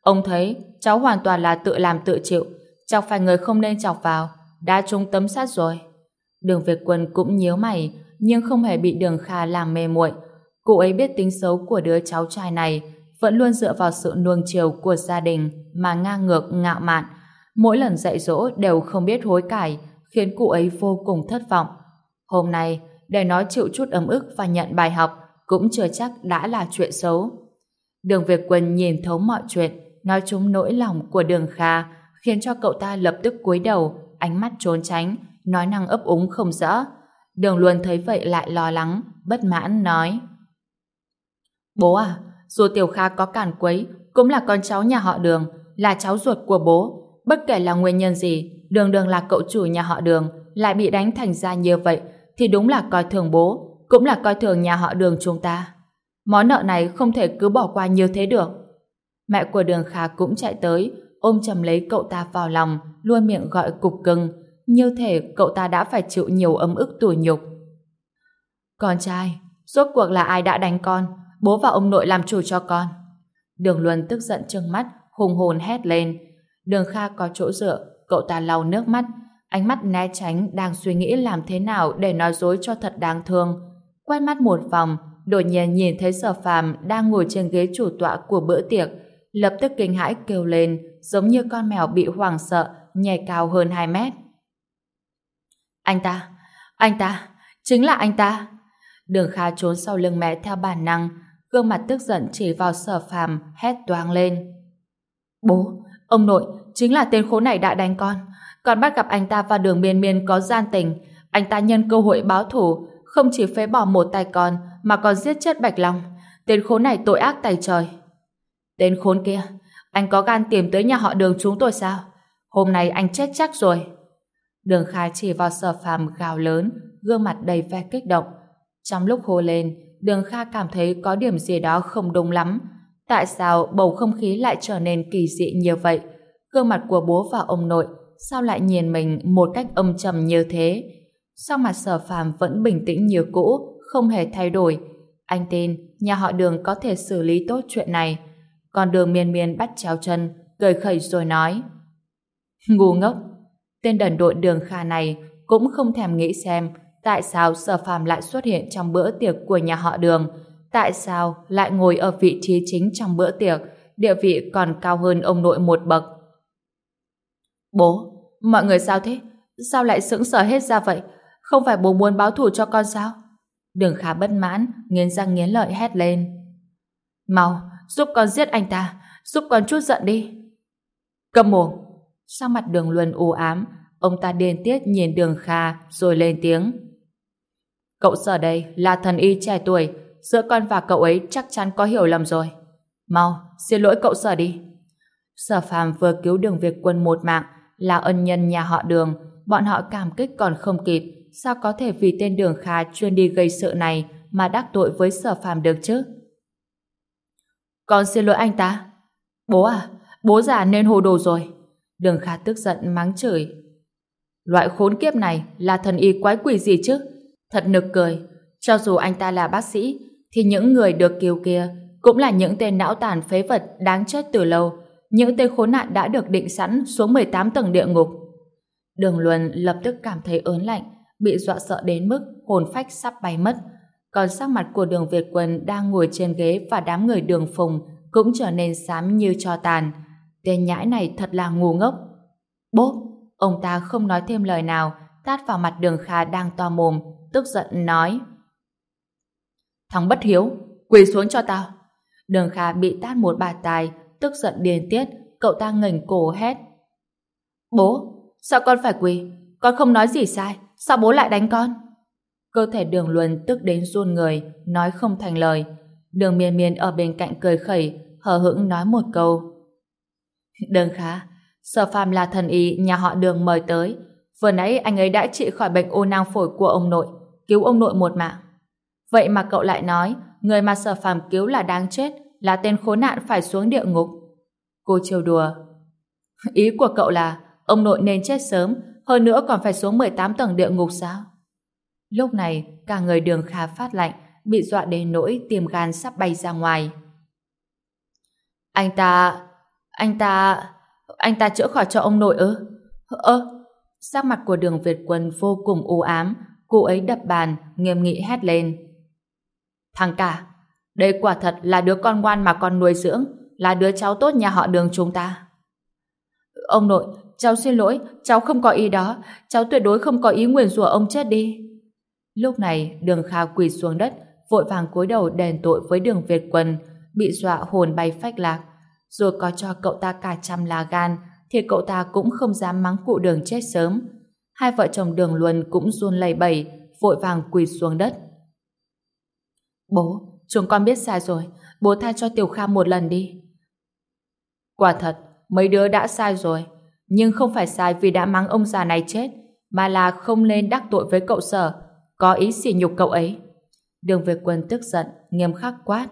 Ông thấy cháu hoàn toàn là tự làm tự chịu. Chọc phải người không nên chọc vào. Đã trúng tấm sát rồi. Đường Việt Quân cũng nhíu mày nhưng không hề bị Đường Kha làm mê muội. Cô ấy biết tính xấu của đứa cháu trai này vẫn luôn dựa vào sự nuông chiều của gia đình mà ngang ngược ngạo mạn. Mỗi lần dạy dỗ đều không biết hối cải khiến cụ ấy vô cùng thất vọng. Hôm nay, để nói chịu chút ấm ức và nhận bài học cũng chưa chắc đã là chuyện xấu. Đường Việt Quân nhìn thấu mọi chuyện, nói chúng nỗi lòng của Đường Kha, khiến cho cậu ta lập tức cúi đầu, ánh mắt trốn tránh, nói năng ấp úng không rõ. Đường Luân thấy vậy lại lo lắng, bất mãn nói: "Bố à, dù Tiểu Kha có cản quấy, cũng là con cháu nhà họ Đường, là cháu ruột của bố, bất kể là nguyên nhân gì, Đường Đường là cậu chủ nhà họ Đường, lại bị đánh thành ra như vậy, thì đúng là coi thường bố, cũng là coi thường nhà họ đường chúng ta. Món nợ này không thể cứ bỏ qua như thế được. Mẹ của đường Kha cũng chạy tới, ôm chầm lấy cậu ta vào lòng, luôn miệng gọi cục cưng, như thể cậu ta đã phải chịu nhiều ấm ức tủi nhục. Con trai, rốt cuộc là ai đã đánh con? Bố và ông nội làm chủ cho con. Đường Luân tức giận trừng mắt, hùng hồn hét lên. Đường Kha có chỗ dựa, cậu ta lau nước mắt, ánh mắt né tránh đang suy nghĩ làm thế nào để nói dối cho thật đáng thương. Quay mắt một vòng, đột nhiên nhìn thấy sở phàm đang ngồi trên ghế chủ tọa của bữa tiệc, lập tức kinh hãi kêu lên, giống như con mèo bị hoảng sợ, nhảy cao hơn 2 mét. Anh ta, anh ta, chính là anh ta. Đường Kha trốn sau lưng mẹ theo bản năng, gương mặt tức giận chỉ vào sở phàm, hét toang lên. Bố, ông nội, chính là tên khốn này đã đánh con. Con bắt gặp anh ta vào đường miên miên có gian tình. Anh ta nhân cơ hội báo thủ, không chỉ phế bỏ một tay con, mà còn giết chết Bạch Long. Tên khốn này tội ác tay trời. Tên khốn kia, anh có gan tìm tới nhà họ đường chúng tôi sao? Hôm nay anh chết chắc rồi. Đường Khai chỉ vào sở phàm gào lớn, gương mặt đầy vẻ kích động. Trong lúc hô lên, Đường Kha cảm thấy có điểm gì đó không đúng lắm. Tại sao bầu không khí lại trở nên kỳ dị như vậy? Gương mặt của bố và ông nội sao lại nhìn mình một cách âm trầm như thế? Sao mặt sở phàm vẫn bình tĩnh như cũ, không hề thay đổi. Anh tin nhà họ đường có thể xử lý tốt chuyện này. Còn đường miên miên bắt chéo chân, cười khẩy rồi nói. Ngu ngốc! Tên đần đội đường kha này cũng không thèm nghĩ xem tại sao sở phàm lại xuất hiện trong bữa tiệc của nhà họ đường. Tại sao lại ngồi ở vị trí chính trong bữa tiệc, địa vị còn cao hơn ông nội một bậc. Bố, mọi người sao thế? Sao lại sững sờ hết ra vậy? Không phải bố muốn báo thù cho con sao? Đường khá bất mãn, nghiến răng nghiến lợi hét lên. Mau, giúp con giết anh ta, giúp con chút giận đi. Cầm mồm. Sao mặt đường luân u ám, ông ta điên tiết nhìn đường khá rồi lên tiếng. Cậu sở đây là thần y trẻ tuổi, giữa con và cậu ấy chắc chắn có hiểu lầm rồi. Mau, xin lỗi cậu sở đi. Sở phàm vừa cứu đường Việt quân một mạng, là ân nhân nhà họ đường, bọn họ cảm kích còn không kịp, sao có thể vì tên đường khá chuyên đi gây sự này mà đắc tội với sở phàm được chứ? Con xin lỗi anh ta. Bố à, bố già nên hồ đồ rồi. Đường khá tức giận mắng chửi. Loại khốn kiếp này là thần y quái quỷ gì chứ? Thật nực cười. Cho dù anh ta là bác sĩ, thì những người được cứu kia cũng là những tên não tàn phế vật đáng chết từ lâu. Những tên khốn nạn đã được định sẵn xuống 18 tầng địa ngục. Đường Luân lập tức cảm thấy ớn lạnh, bị dọa sợ đến mức hồn phách sắp bay mất. Còn sắc mặt của đường Việt Quân đang ngồi trên ghế và đám người đường phùng cũng trở nên xám như cho tàn. Tên nhãi này thật là ngu ngốc. Bốp! Ông ta không nói thêm lời nào, tát vào mặt đường Kha đang to mồm, tức giận nói. Thằng bất hiếu, quỳ xuống cho tao. Đường Kha bị tát một bà tài, tức giận điên tiết, cậu ta ngẩng cổ hét. Bố, sao con phải quỳ? Con không nói gì sai, sao bố lại đánh con? Cơ thể đường luân tức đến run người, nói không thành lời. Đường miên miên ở bên cạnh cười khẩy, hờ hững nói một câu. Đường khá, sở phàm là thần y nhà họ đường mời tới. Vừa nãy anh ấy đã trị khỏi bệnh u nang phổi của ông nội, cứu ông nội một mạng. Vậy mà cậu lại nói, người mà sở phàm cứu là đáng chết, là tên khốn nạn phải xuống địa ngục. Cô trêu đùa. Ý của cậu là, ông nội nên chết sớm, hơn nữa còn phải xuống 18 tầng địa ngục sao? Lúc này, cả người đường khá phát lạnh, bị dọa đến nỗi tiềm gan sắp bay ra ngoài. Anh ta... Anh ta... Anh ta chữa khỏi cho ông nội ư? Ơ... Sắc mặt của đường Việt Quân vô cùng u ám, cô ấy đập bàn, nghiêm nghị hét lên. Thằng cả, đây quả thật là đứa con ngoan mà con nuôi dưỡng, là đứa cháu tốt nhà họ đường chúng ta. Ông nội, cháu xin lỗi, cháu không có ý đó, cháu tuyệt đối không có ý nguyền rủa ông chết đi. Lúc này, đường Kha quỳ xuống đất, vội vàng cúi đầu đền tội với đường Việt Quân, bị dọa hồn bay phách lạc. Rồi có cho cậu ta cả trăm lá gan, thì cậu ta cũng không dám mắng cụ đường chết sớm. Hai vợ chồng đường Luân cũng run lẩy bẩy, vội vàng quỳ xuống đất. Bố, chúng con biết sai rồi, bố tha cho Tiểu Kha một lần đi. Quả thật, mấy đứa đã sai rồi, nhưng không phải sai vì đã mắng ông già này chết, mà là không nên đắc tội với cậu sở, có ý sỉ nhục cậu ấy. Đường Việt Quân tức giận, nghiêm khắc quát.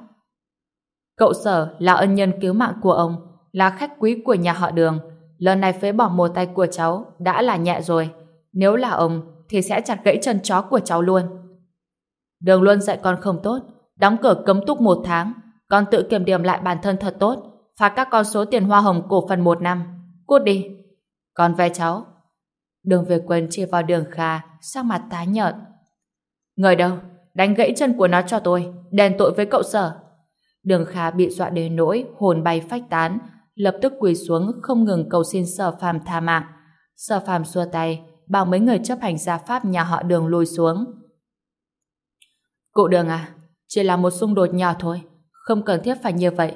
Cậu sở là ân nhân cứu mạng của ông, là khách quý của nhà họ đường. Lần này phế bỏ một tay của cháu đã là nhẹ rồi. Nếu là ông, thì sẽ chặt gãy chân chó của cháu luôn. Đường Luân dạy con không tốt, đóng cửa cấm túc một tháng, con tự kiểm điểm lại bản thân thật tốt, phạt các con số tiền hoa hồng cổ phần một năm. Cút đi. Còn về cháu. Đường về quân chia vào đường Kha, sắc mặt tái nhợt. Người đâu? Đánh gãy chân của nó cho tôi, đền tội với cậu sở. Đường Kha bị dọa đến nỗi hồn bay phách tán, lập tức quỳ xuống không ngừng cầu xin sở phàm tha mạng. Sở phàm xua tay, bảo mấy người chấp hành gia pháp nhà họ đường lùi xuống. Cụ đường à, chỉ là một xung đột nhỏ thôi, không cần thiết phải như vậy.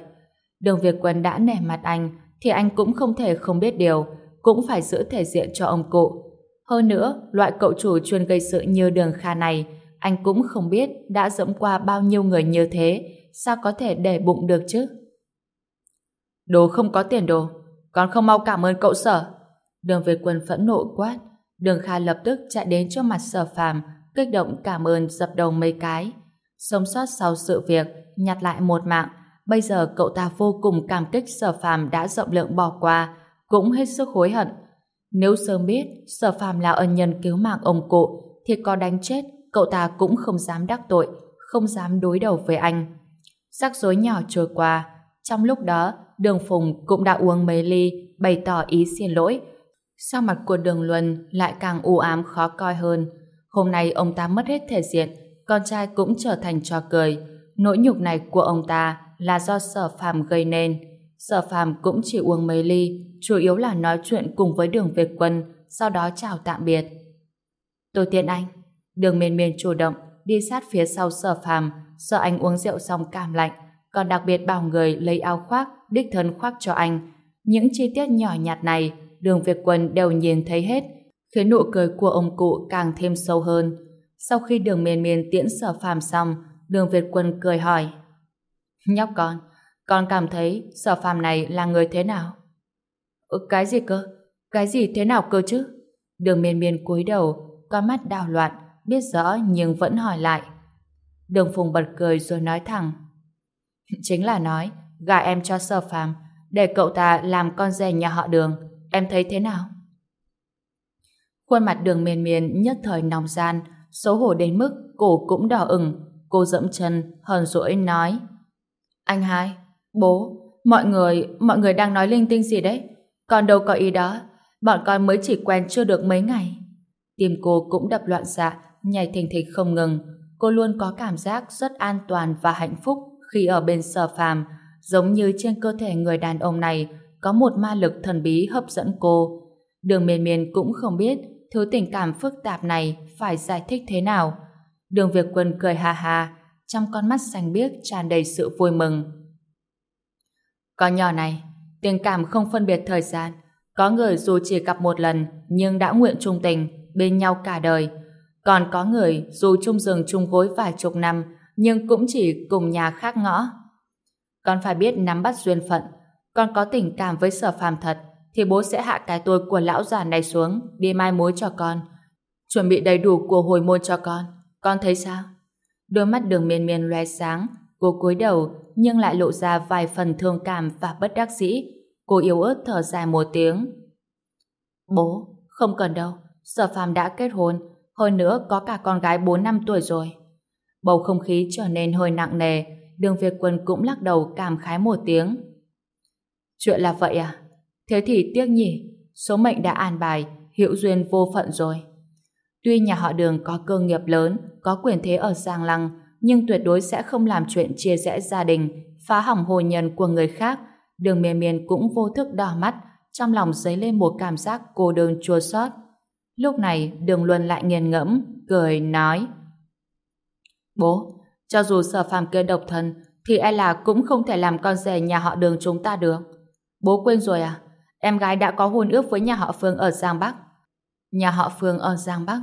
Đường Việt Quân đã nể mặt anh, thì anh cũng không thể không biết điều, cũng phải giữ thể diện cho ông cụ. Hơn nữa, loại cậu chủ chuyên gây sự như đường Kha này, anh cũng không biết đã dẫm qua bao nhiêu người như thế, sao có thể để bụng được chứ? Đồ không có tiền đồ, còn không mau cảm ơn cậu sở. Đường Việt Quân phẫn nộ quát, đường Kha lập tức chạy đến trước mặt sở phàm, kích động cảm ơn dập đầu mấy cái. Sống sót sau sự việc, nhặt lại một mạng, bây giờ cậu ta vô cùng cảm kích sở phàm đã rộng lượng bỏ qua, cũng hết sức hối hận. Nếu sớm biết sở phàm là ân nhân cứu mạng ông cụ, thì có đánh chết, cậu ta cũng không dám đắc tội, không dám đối đầu với anh. Rắc rối nhỏ trôi qua, trong lúc đó, đường Phùng cũng đã uống mấy ly, bày tỏ ý xin lỗi. Sao mặt của đường Luân lại càng u ám khó coi hơn. Hôm nay ông ta mất hết thể diện, con trai cũng trở thành trò cười. Nỗi nhục này của ông ta là do sở phàm gây nên. Sở phàm cũng chỉ uống mấy ly, chủ yếu là nói chuyện cùng với đường Việt Quân, sau đó chào tạm biệt. Tôi tiện anh. Đường miên miên chủ động, đi sát phía sau sở phàm, sợ anh uống rượu xong cảm lạnh, còn đặc biệt bảo người lấy áo khoác, đích thân khoác cho anh. Những chi tiết nhỏ nhặt này, đường Việt Quân đều nhìn thấy hết, khiến nụ cười của ông cụ càng thêm sâu hơn. Sau khi đường miên miên tiễn sở phàm xong, đường Việt Quân cười hỏi. Nhóc con, con cảm thấy sở phàm này là người thế nào? Ừ, cái gì cơ? Cái gì thế nào cơ chứ? Đường miên miên cúi đầu, con mắt đào loạn, biết rõ nhưng vẫn hỏi lại. Đường Phùng bật cười rồi nói thẳng. Chính là nói, gà em cho sở phàm, để cậu ta làm con rể nhà họ đường. Em thấy thế nào? Khuôn mặt đường miền miền nhất thời nòng gian, xấu hổ đến mức cổ cũng đỏ ửng. Cô dẫm chân, hờn dỗi nói. Anh hai, bố, mọi người, mọi người đang nói linh tinh gì đấy? Con đâu có ý đó, bọn con mới chỉ quen chưa được mấy ngày. Tim cô cũng đập loạn xạ, nhảy thình thịch không ngừng. Cô luôn có cảm giác rất an toàn và hạnh phúc khi ở bên sở phàm, giống như trên cơ thể người đàn ông này có một ma lực thần bí hấp dẫn cô. Đường miền miền cũng không biết thứ tình cảm phức tạp này phải giải thích thế nào. Đường Việt Quân cười ha ha, trong con mắt xanh biếc tràn đầy sự vui mừng. Con nhỏ này, Tình cảm không phân biệt thời gian. Có người dù chỉ gặp một lần nhưng đã nguyện trung tình, bên nhau cả đời. Còn có người dù chung giường chung gối vài chục năm nhưng cũng chỉ cùng nhà khác ngõ. Con phải biết nắm bắt duyên phận. Con có tình cảm với sở phàm thật thì bố sẽ hạ cái tôi của lão già này xuống đi mai mối cho con. Chuẩn bị đầy đủ của hồi môn cho con. Con thấy sao? Đôi mắt đường miên miên loe sáng cô cúi đầu nhưng lại lộ ra vài phần thương cảm và bất đắc dĩ. Cô yếu ớt thở dài một tiếng. Bố, không cần đâu. Sở phàm đã kết hôn. Hơn nữa có cả con gái 4 năm tuổi rồi. Bầu không khí trở nên hơi nặng nề. Đường Việt Quân cũng lắc đầu cảm khái một tiếng. Chuyện là vậy à? Thế thì tiếc nhỉ. Số mệnh đã an bài, hiệu duyên vô phận rồi. Tuy nhà họ đường có cơ nghiệp lớn, có quyền thế ở Giang Lăng, nhưng tuyệt đối sẽ không làm chuyện chia rẽ gia đình, phá hỏng hôn nhân của người khác. Đường miên miên cũng vô thức đỏ mắt, trong lòng dấy lên một cảm giác cô đơn chua xót. Lúc này đường luân lại nghiền ngẫm, cười nói Bố, cho dù sở phàm kia độc thân, thì e là cũng không thể làm con rể nhà họ đường chúng ta được. Bố quên rồi à? Em gái đã có hôn ước với nhà họ Phương ở Giang Bắc. Nhà họ Phương ở Giang Bắc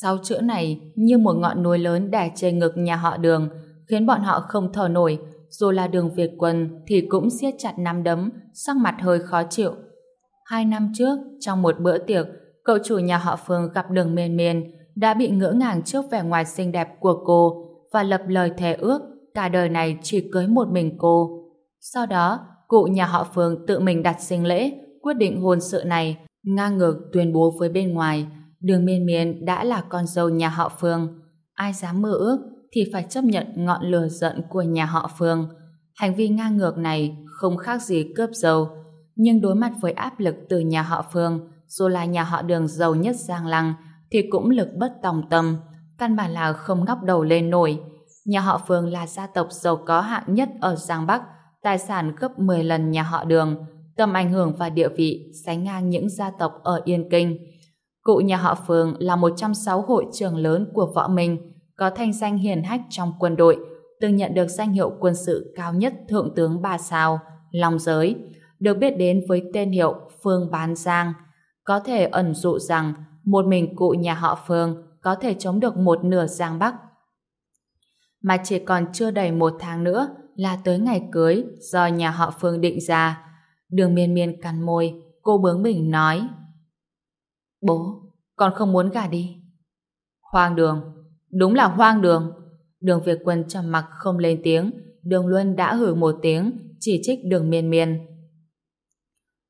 Sáu chữ này như một ngọn núi lớn đè trên ngực nhà họ đường, khiến bọn họ không thở nổi, dù là đường Việt quân thì cũng siết chặt nắm đấm, sắc mặt hơi khó chịu. Hai năm trước, trong một bữa tiệc, cậu chủ nhà họ Phương gặp đường miên miên, đã bị ngỡ ngàng trước vẻ ngoài xinh đẹp của cô và lập lời thề ước cả đời này chỉ cưới một mình cô. Sau đó, cụ nhà họ Phương tự mình đặt sinh lễ, quyết định hôn sự này, ngang ngược tuyên bố với bên ngoài, Đường miên miên đã là con dâu nhà họ Phương. Ai dám mơ ước thì phải chấp nhận ngọn lửa giận của nhà họ Phương. Hành vi ngang ngược này không khác gì cướp dâu. Nhưng đối mặt với áp lực từ nhà họ Phương, dù là nhà họ đường giàu nhất Giang Lăng, thì cũng lực bất tòng tâm. Căn bản là không ngóc đầu lên nổi. Nhà họ Phương là gia tộc giàu có hạng nhất ở Giang Bắc, tài sản gấp 10 lần nhà họ đường, tầm ảnh hưởng và địa vị sánh ngang những gia tộc ở Yên Kinh. Cụ nhà họ Phương là một trong sáu hội trưởng lớn của võ Minh, có thanh danh hiền hách trong quân đội, từng nhận được danh hiệu quân sự cao nhất Thượng tướng Ba Sao, Long Giới, được biết đến với tên hiệu Phương Bán Giang. Có thể ẩn dụ rằng một mình cụ nhà họ Phương có thể chống được một nửa Giang Bắc. Mà chỉ còn chưa đầy một tháng nữa là tới ngày cưới do nhà họ Phương định ra. Đường miên miên cắn môi, cô bướng bỉnh nói Bố, con không muốn gả đi. Hoang đường, đúng là hoang đường. Đường Việt Quân trầm mặc không lên tiếng, đường Luân đã hử một tiếng, chỉ trích đường miên miên.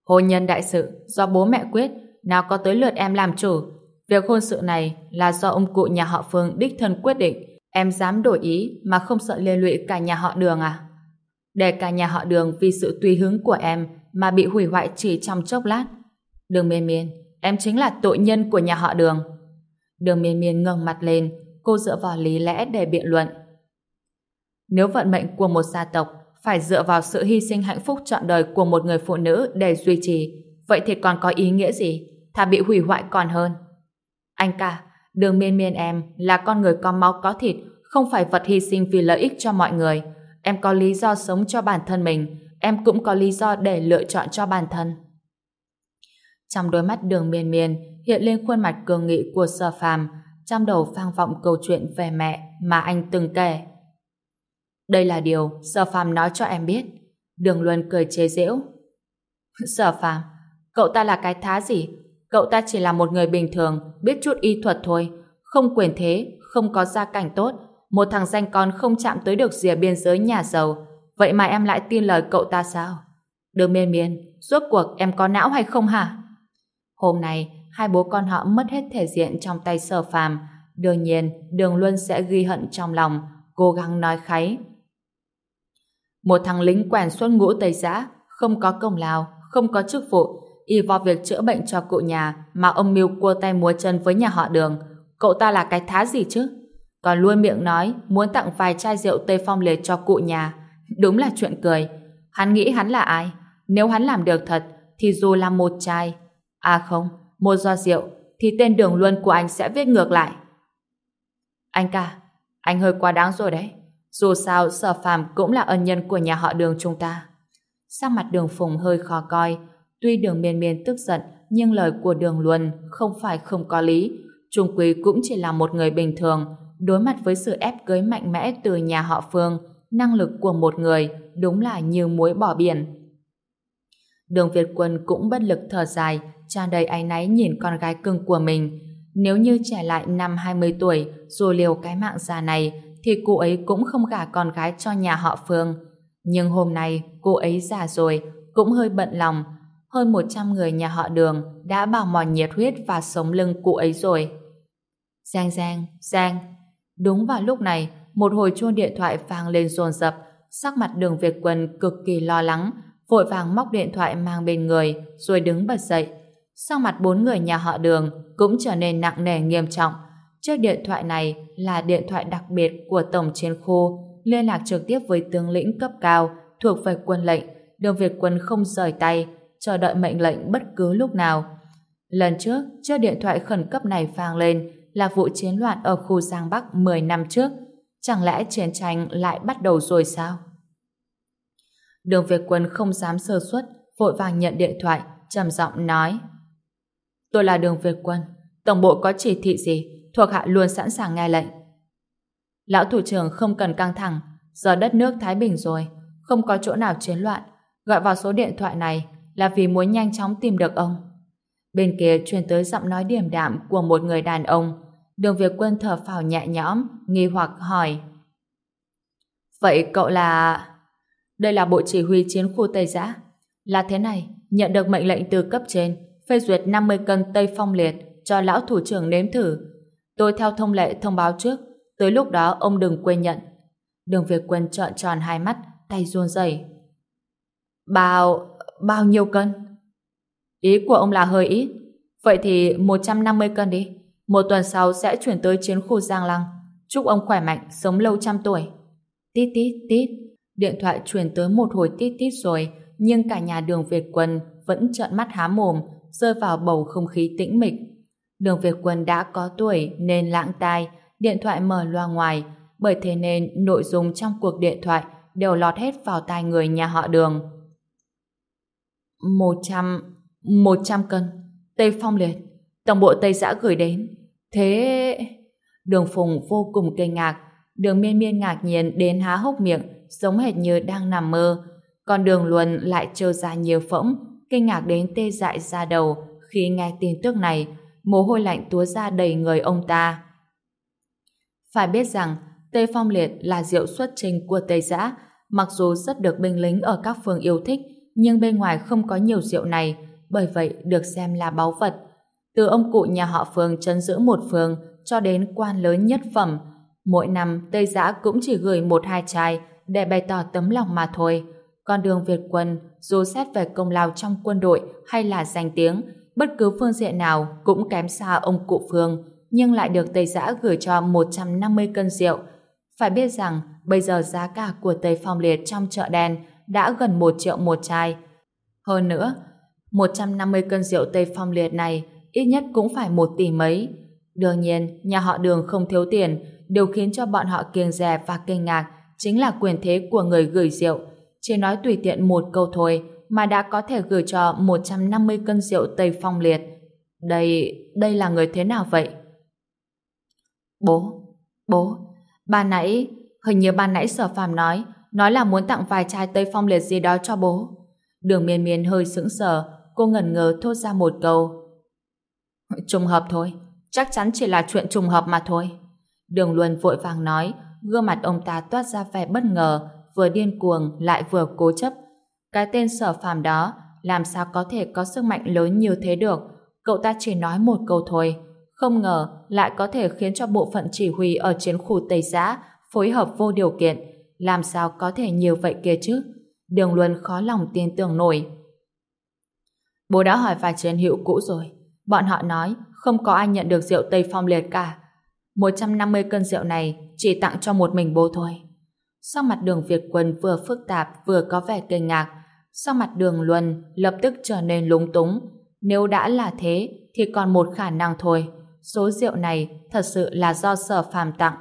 Hôn nhân đại sự, do bố mẹ quyết, nào có tới lượt em làm chủ. Việc hôn sự này là do ông cụ nhà họ Phương đích thân quyết định. Em dám đổi ý mà không sợ liên lụy cả nhà họ đường à? Để cả nhà họ đường vì sự tùy hứng của em mà bị hủy hoại chỉ trong chốc lát. Đường miên miên, em chính là tội nhân của nhà họ đường. Đường miên miên ngẩng mặt lên, cô dựa vào lý lẽ để biện luận. Nếu vận mệnh của một gia tộc phải dựa vào sự hy sinh hạnh phúc trọn đời của một người phụ nữ để duy trì, vậy thì còn có ý nghĩa gì? Thà bị hủy hoại còn hơn. Anh cả, đường miên miên em là con người có máu có thịt, không phải vật hy sinh vì lợi ích cho mọi người. Em có lý do sống cho bản thân mình, em cũng có lý do để lựa chọn cho bản thân. Trong đôi mắt đường miên miên hiện lên khuôn mặt cường nghị của sở phàm, trong đầu phang vọng câu chuyện về mẹ mà anh từng kể. Đây là điều sở phàm nói cho em biết. Đường Luân cười chế giễu. Sở phàm, cậu ta là cái thá gì? Cậu ta chỉ là một người bình thường, biết chút y thuật thôi, không quyền thế, không có gia cảnh tốt, một thằng danh con không chạm tới được rìa biên giới nhà giàu. Vậy mà em lại tin lời cậu ta sao? Đường miên miên, rốt cuộc em có não hay không hả? Hôm nay, hai bố con họ mất hết thể diện trong tay sở phàm. Đương nhiên, Đường Luân sẽ ghi hận trong lòng, cố gắng nói kháy. Một thằng lính quèn xuất ngũ Tây Giã, không có công lao, không có chức vụ, y vào việc chữa bệnh cho cụ nhà mà ông mưu cua tay múa chân với nhà họ Đường. Cậu ta là cái thá gì chứ? Còn luôn miệng nói muốn tặng vài chai rượu Tây Phong liệt cho cụ nhà. Đúng là chuyện cười. Hắn nghĩ hắn là ai? Nếu hắn làm được thật, thì dù là một chai, À không, một giọt rượu thì tên đường luân của anh sẽ viết ngược lại. Anh ca anh hơi quá đáng rồi đấy. Dù sao, sở phàm cũng là ân nhân của nhà họ đường chúng ta. Sắc mặt đường phùng hơi khó coi. Tuy đường miên miên tức giận, nhưng lời của đường luân không phải không có lý. Trung Quý cũng chỉ là một người bình thường. Đối mặt với sự ép cưới mạnh mẽ từ nhà họ Phương, năng lực của một người đúng là như muối bỏ biển. Đường Việt Quân cũng bất lực thở dài, tràn đầy áy náy nhìn con gái cưng của mình. Nếu như trẻ lại năm 20 tuổi rồi liều cái mạng già này thì cô ấy cũng không gả con gái cho nhà họ Phương. Nhưng hôm nay cô ấy già rồi, cũng hơi bận lòng. Hơn 100 người nhà họ đường đã bảo mòn nhiệt huyết và sống lưng cô ấy rồi. Giang Giang, Giang. Đúng vào lúc này, một hồi chuông điện thoại vang lên dồn dập, sắc mặt đường Việt Quân cực kỳ lo lắng, vội vàng móc điện thoại mang bên người, rồi đứng bật dậy. Sau mặt bốn người nhà họ đường cũng trở nên nặng nề nghiêm trọng. Chiếc điện thoại này là điện thoại đặc biệt của Tổng chiến khu, liên lạc trực tiếp với tướng lĩnh cấp cao thuộc về quân lệnh, đường Việt quân không rời tay, chờ đợi mệnh lệnh bất cứ lúc nào. Lần trước, chiếc điện thoại khẩn cấp này vang lên là vụ chiến loạn ở khu Giang Bắc 10 năm trước. Chẳng lẽ chiến tranh lại bắt đầu rồi sao? Đường Việt quân không dám sơ suất, vội vàng nhận điện thoại, trầm giọng nói Tôi là đường Việt quân, tổng bộ có chỉ thị gì, thuộc hạ luôn sẵn sàng nghe lệnh. Lão thủ trưởng không cần căng thẳng, giờ đất nước Thái Bình rồi, không có chỗ nào chiến loạn. Gọi vào số điện thoại này là vì muốn nhanh chóng tìm được ông. Bên kia truyền tới giọng nói điềm đạm của một người đàn ông. Đường Việt Quân thở phào nhẹ nhõm, nghi hoặc hỏi. Vậy cậu là... Đây là bộ chỉ huy chiến khu Tây Giã. Là thế này, nhận được mệnh lệnh từ cấp trên, phê duyệt 50 cân Tây Phong Liệt cho lão thủ trưởng nếm thử. Tôi theo thông lệ thông báo trước, Tới lúc đó ông đừng quên nhận. Đường Việt Quân trợn tròn hai mắt, tay run rẩy. Bao... bao nhiêu cân? Ý của ông là hơi ít. Vậy thì 150 cân đi. Một tuần sau sẽ chuyển tới chiến khu Giang Lăng. Chúc ông khỏe mạnh, sống lâu trăm tuổi. Tít tít tít. Điện thoại chuyển tới một hồi tít tít rồi, nhưng cả nhà đường Việt Quân vẫn trợn mắt há mồm, rơi vào bầu không khí tĩnh mịch. Đường Việt Quân đã có tuổi nên lãng tai, điện thoại mở loa ngoài, bởi thế nên nội dung trong cuộc điện thoại đều lọt hết vào tai người nhà họ đường. Một trăm... một trăm cân. Tây Phong Liệt. Tổng bộ Tây Giã gửi đến. Thế... Đường Phùng vô cùng kinh ngạc. Đường miên miên ngạc nhiên đến há hốc miệng, giống hệt như đang nằm mơ. Còn đường luân lại trơ ra nhiều phỗng, kinh ngạc đến tê dại ra đầu khi nghe tin tức này. Mồ hôi lạnh túa ra đầy người ông ta. Phải biết rằng Tây Phong Liệt là rượu xuất trình của Tây Giã, mặc dù rất được binh lính ở các phường yêu thích, nhưng bên ngoài không có nhiều rượu này, bởi vậy được xem là báu vật. Từ ông cụ nhà họ phường chấn giữ một phường cho đến quan lớn nhất phẩm, mỗi năm Tây Giã cũng chỉ gửi một hai chai để bày tỏ tấm lòng mà thôi. Con đường Việt quân, dù xét về công lao trong quân đội hay là danh tiếng, bất cứ phương diện nào cũng kém xa ông cụ Phương, nhưng lại được Tây Giã gửi cho 150 cân rượu. Phải biết rằng, bây giờ giá cả của Tây Phong Liệt trong chợ đen đã gần 1 triệu một chai. Hơn nữa, 150 cân rượu Tây Phong Liệt này ít nhất cũng phải một tỷ mấy. Đương nhiên, nhà họ đường không thiếu tiền, điều khiến cho bọn họ kiêng dè và kinh ngạc chính là quyền thế của người gửi rượu. Chỉ nói tùy tiện một câu thôi mà đã có thể gửi cho 150 cân rượu Tây Phong Liệt. Đây, đây là người thế nào vậy? Bố, bố, bà nãy, hình như bà nãy sở phàm nói, nói là muốn tặng vài chai tây phong liệt gì đó cho bố. Đường miên miên hơi sững sờ, cô ngẩn ngờ thốt ra một câu. Trùng hợp thôi, chắc chắn chỉ là chuyện trùng hợp mà thôi. Đường Luân vội vàng nói, gương mặt ông ta toát ra vẻ bất ngờ, vừa điên cuồng lại vừa cố chấp. Cái tên sở phàm đó, làm sao có thể có sức mạnh lớn như thế được? Cậu ta chỉ nói một câu thôi, không ngờ lại có thể khiến cho bộ phận chỉ huy ở chiến khu Tây Giã phối hợp vô điều kiện. Làm sao có thể nhiều vậy kia chứ? Đường Luân khó lòng tin tưởng nổi. Bố đã hỏi vài chiến hữu cũ rồi. Bọn họ nói không có ai nhận được rượu Tây Phong liệt cả. 150 cân rượu này chỉ tặng cho một mình bố thôi. Sau mặt đường Việt Quân vừa phức tạp vừa có vẻ kinh ngạc. Sau mặt đường Luân lập tức trở nên lúng túng. Nếu đã là thế thì còn một khả năng thôi số rượu này thật sự là do sở phàm tặng.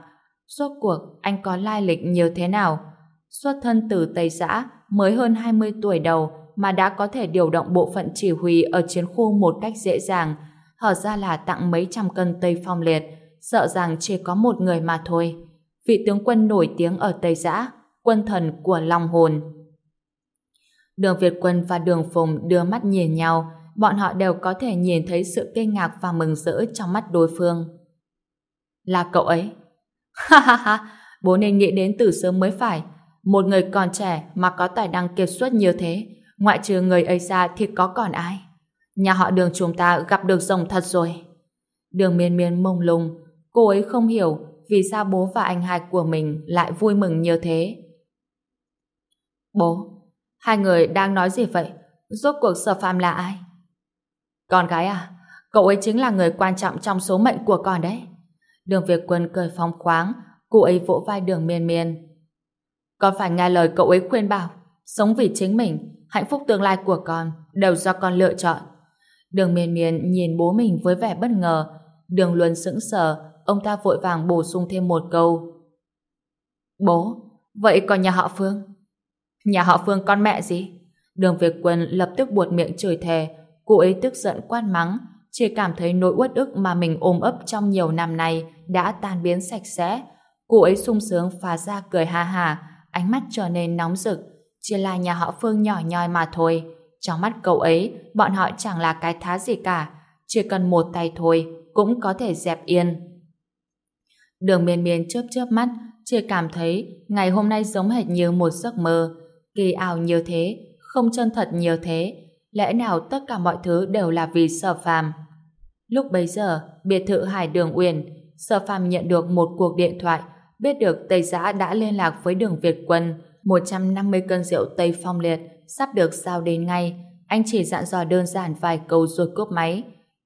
Suốt cuộc anh có lai lịch nhiều thế nào? xuất thân từ Tây Giã, mới hơn 20 tuổi đầu mà đã có thể điều động bộ phận chỉ huy ở chiến khu một cách dễ dàng. Hở ra là tặng mấy trăm cân Tây Phong Liệt, sợ rằng chỉ có một người mà thôi. Vị tướng quân nổi tiếng ở Tây Giã, quân thần của Long Hồn. Đường Việt Quân và Đường Phùng đưa mắt nhìn nhau, bọn họ đều có thể nhìn thấy sự kinh ngạc và mừng rỡ trong mắt đối phương. Là cậu ấy. Ha ha ha, bố nên nghĩ đến từ sớm mới phải. Một người còn trẻ mà có tài năng kiệt xuất như thế, ngoại trừ người ấy ra thì có còn ai? Nhà họ đường chúng ta gặp được rồng thật rồi. Đường miên miên mông lung, cô ấy không hiểu vì sao bố và anh hai của mình lại vui mừng như thế. Bố, hai người đang nói gì vậy? Rốt cuộc sở phàm là ai? Con gái à, cậu ấy chính là người quan trọng trong số mệnh của con đấy. Đường Việt Quân cười phong khoáng, cô ấy vỗ vai đường miên miên. Con phải nghe lời cậu ấy khuyên bảo, sống vì chính mình, hạnh phúc tương lai của con đều do con lựa chọn. Đường miên miên nhìn bố mình với vẻ bất ngờ, đường luân sững sờ, ông ta vội vàng bổ sung thêm một câu. Bố, vậy còn nhà họ Phương? Nhà họ Phương con mẹ gì? Đường Việt Quân lập tức buột miệng chửi thề, cô ấy tức giận quát mắng, chỉ cảm thấy nỗi uất ức mà mình ôm ấp trong nhiều năm nay đã tan biến sạch sẽ. Cô ấy sung sướng phá ra cười ha ha, ánh mắt trở nên nóng rực. Chỉ là nhà họ Phương nhỏ nhoi mà thôi. Trong mắt cậu ấy, bọn họ chẳng là cái thá gì cả. Chỉ cần một tay thôi, cũng có thể dẹp yên. Đường miên miên chớp chớp mắt, chỉ cảm thấy ngày hôm nay giống hệt như một giấc mơ. Kỳ ảo như thế, không chân thật như thế. Lẽ nào tất cả mọi thứ đều là vì sở phàm? Lúc bấy giờ, biệt thự Hải Đường Uyển, Sở Phàm nhận được một cuộc điện thoại, biết được Tây Giã đã liên lạc với Đường Việt Quân, 150 cân rượu Tây Phong Liệt sắp được giao đến ngay. Anh chỉ dặn dò đơn giản vài câu rồi cúp máy.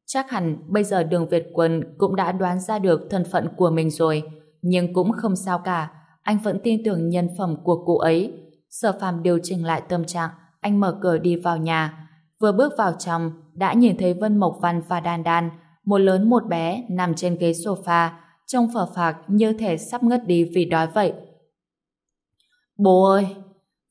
Chắc hẳn bây giờ Đường Việt Quân cũng đã đoán ra được thân phận của mình rồi, nhưng cũng không sao cả. Anh vẫn tin tưởng nhân phẩm của cô ấy. Sở Phàm điều chỉnh lại tâm trạng, anh mở cửa đi vào nhà. Vừa bước vào trong, đã nhìn thấy Vân Mộc Văn và Đan Đan, một lớn một bé nằm trên ghế sofa, trông phở phạc như thể sắp ngất đi vì đói vậy. Bố ơi!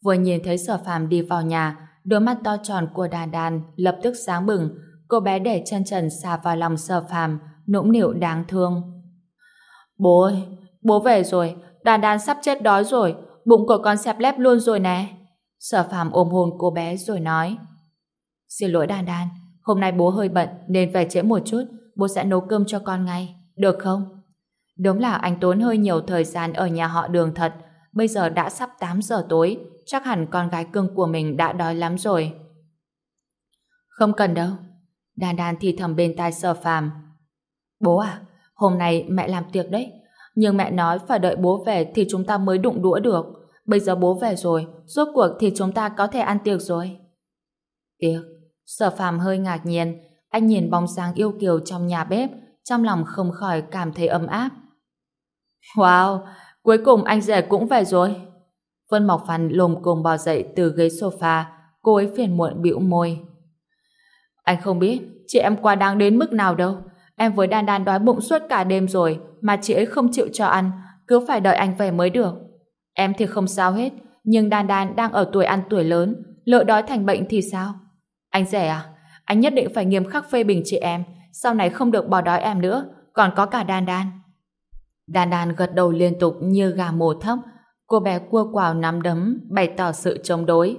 Vừa nhìn thấy sở phàm đi vào nhà, đôi mắt to tròn của Đan Đan lập tức sáng bừng, cô bé để chân trần xà vào lòng sở phàm, nũng nịu đáng thương. Bố ơi! Bố về rồi, đàn đàn sắp chết đói rồi, bụng của con xẹp lép luôn rồi nè. Sở phàm ôm hôn cô bé rồi nói. Xin lỗi đàn đàn Hôm nay bố hơi bận nên về trễ một chút, bố sẽ nấu cơm cho con ngay, được không? Đúng là anh tốn hơi nhiều thời gian ở nhà họ đường thật, bây giờ đã sắp 8 giờ tối, chắc hẳn con gái cưng của mình đã đói lắm rồi. Không cần đâu đan đan thì thầm bên tai Sở phàm. Bố à, hôm nay mẹ làm tiệc đấy, nhưng mẹ nói phải đợi bố về thì chúng ta mới đụng đũa được. Bây giờ bố về rồi, rốt cuộc thì chúng ta có thể ăn tiệc rồi. Tiệc? Sở phàm hơi ngạc nhiên, anh nhìn bóng dáng yêu kiều trong nhà bếp, trong lòng không khỏi cảm thấy ấm áp. Wow, cuối cùng anh rể cũng về rồi. Vân Mộc Phan lồm cồm bò dậy từ ghế sofa, cô ấy phiền muộn bĩu môi. Anh không biết, chị em qua đang đến mức nào đâu. Em với Đan Đan đói bụng suốt cả đêm rồi, mà chị ấy không chịu cho ăn, cứ phải đợi anh về mới được. Em thì không sao hết, nhưng Đan Đan đang ở tuổi ăn tuổi lớn, lỡ đói thành bệnh thì sao? Anh rẻ à? Anh nhất định phải nghiêm khắc phê bình chị em, sau này không được bỏ đói em nữa, còn có cả Đan Đan. Đan Đan gật đầu liên tục như gà mổ thóc, cô bé cua quào nắm đấm, bày tỏ sự chống đối.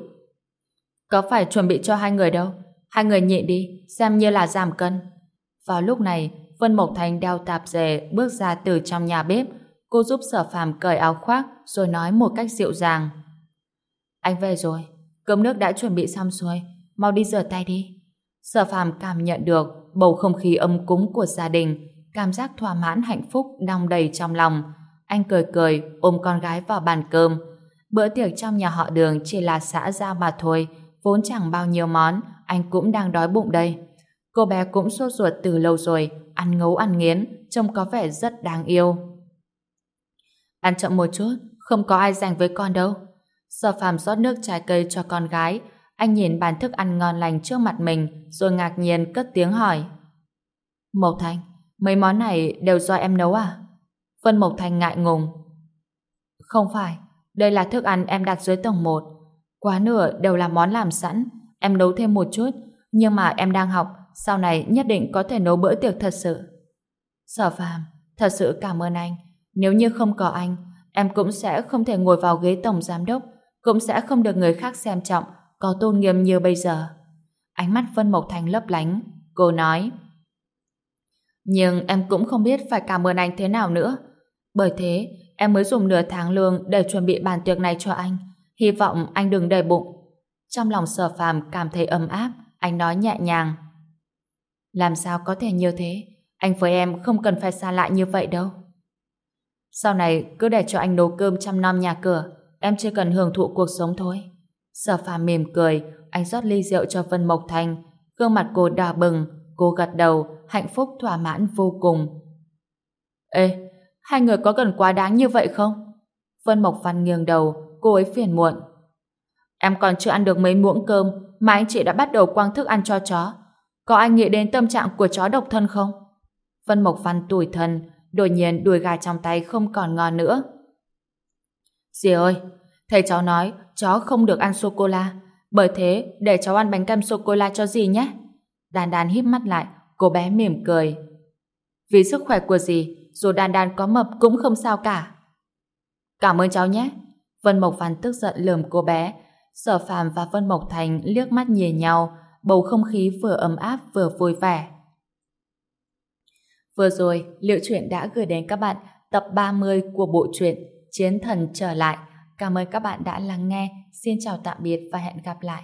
Có phải chuẩn bị cho hai người đâu, hai người nhịn đi, xem như là giảm cân. Vào lúc này, Vân Mộc Thành đeo tạp dề bước ra từ trong nhà bếp, cô giúp sở phàm cởi áo khoác rồi nói một cách dịu dàng. Anh về rồi, cơm nước đã chuẩn bị xong rồi, mau đi rửa tay đi. Sở phàm cảm nhận được bầu không khí ấm cúng của gia đình, cảm giác thỏa mãn hạnh phúc đong đầy trong lòng. Anh cười cười, ôm con gái vào bàn cơm. Bữa tiệc trong nhà họ đường chỉ là xã giao mà thôi, vốn chẳng bao nhiêu món, anh cũng đang đói bụng đây. Cô bé cũng sốt ruột từ lâu rồi, ăn ngấu ăn nghiến, trông có vẻ rất đáng yêu. Ăn chậm một chút, không có ai dành với con đâu. Sở phàm rót nước trái cây cho con gái, anh nhìn bàn thức ăn ngon lành trước mặt mình rồi ngạc nhiên cất tiếng hỏi. Mộc Thanh, mấy món này đều do em nấu à? Vân Mộc Thanh ngại ngùng. Không phải, Đây là thức ăn em đặt dưới tầng 1. Quá nửa đều là món làm sẵn. Em nấu thêm một chút. Nhưng mà em đang học, sau này nhất định có thể nấu bữa tiệc thật sự. Sở phàm, thật sự cảm ơn anh. Nếu như không có anh, em cũng sẽ không thể ngồi vào ghế tổng giám đốc, cũng sẽ không được người khác xem trọng, có tôn nghiêm như bây giờ. Ánh mắt Vân Mộc Thành lấp lánh, cô nói. Nhưng em cũng không biết phải cảm ơn anh thế nào nữa. Bởi thế, em mới dùng nửa tháng lương để chuẩn bị bàn tiệc này cho anh. Hy vọng anh đừng đầy bụng. Trong lòng sở phàm cảm thấy ấm áp, anh nói nhẹ nhàng. Làm sao có thể như thế? Anh với em không cần phải xa lại như vậy đâu. Sau này cứ để cho anh nấu cơm chăm nom nhà cửa, em chỉ cần hưởng thụ cuộc sống thôi. Sở phàm mỉm cười, anh rót ly rượu cho Vân Mộc Thành. Gương mặt cô đỏ bừng, cô gật đầu, hạnh phúc thỏa mãn vô cùng. Ê, hai người có cần quá đáng như vậy không? Vân Mộc Văn nghiêng đầu, cô ấy phiền muộn. Em còn chưa ăn được mấy muỗng cơm mà anh chị đã bắt đầu quăng thức ăn cho chó. Có anh nghĩ đến tâm trạng của chó độc thân không? Vân Mộc Văn tủi thân, đột nhiên đùi gà trong tay không còn ngon nữa. Dì ơi, thầy cháu nói chó không được ăn sô-cô-la, bởi thế để cháu ăn bánh kem sô-cô-la cho dì nhé. Đàn đàn híp mắt lại, cô bé mỉm cười. Vì sức khỏe của dì, dù đàn đàn có mập cũng không sao cả. Cảm ơn cháu nhé. Vân Mộc Văn tức giận lườm cô bé. Sở Phạm và Vân Mộc Thành liếc mắt nhìn nhau, bầu không khí vừa ấm áp vừa vui vẻ. Vừa rồi, Liệu Chuyện đã gửi đến các bạn tập 30 của bộ truyện Chiến Thần Trở Lại. Cảm ơn các bạn đã lắng nghe. Xin chào tạm biệt và hẹn gặp lại.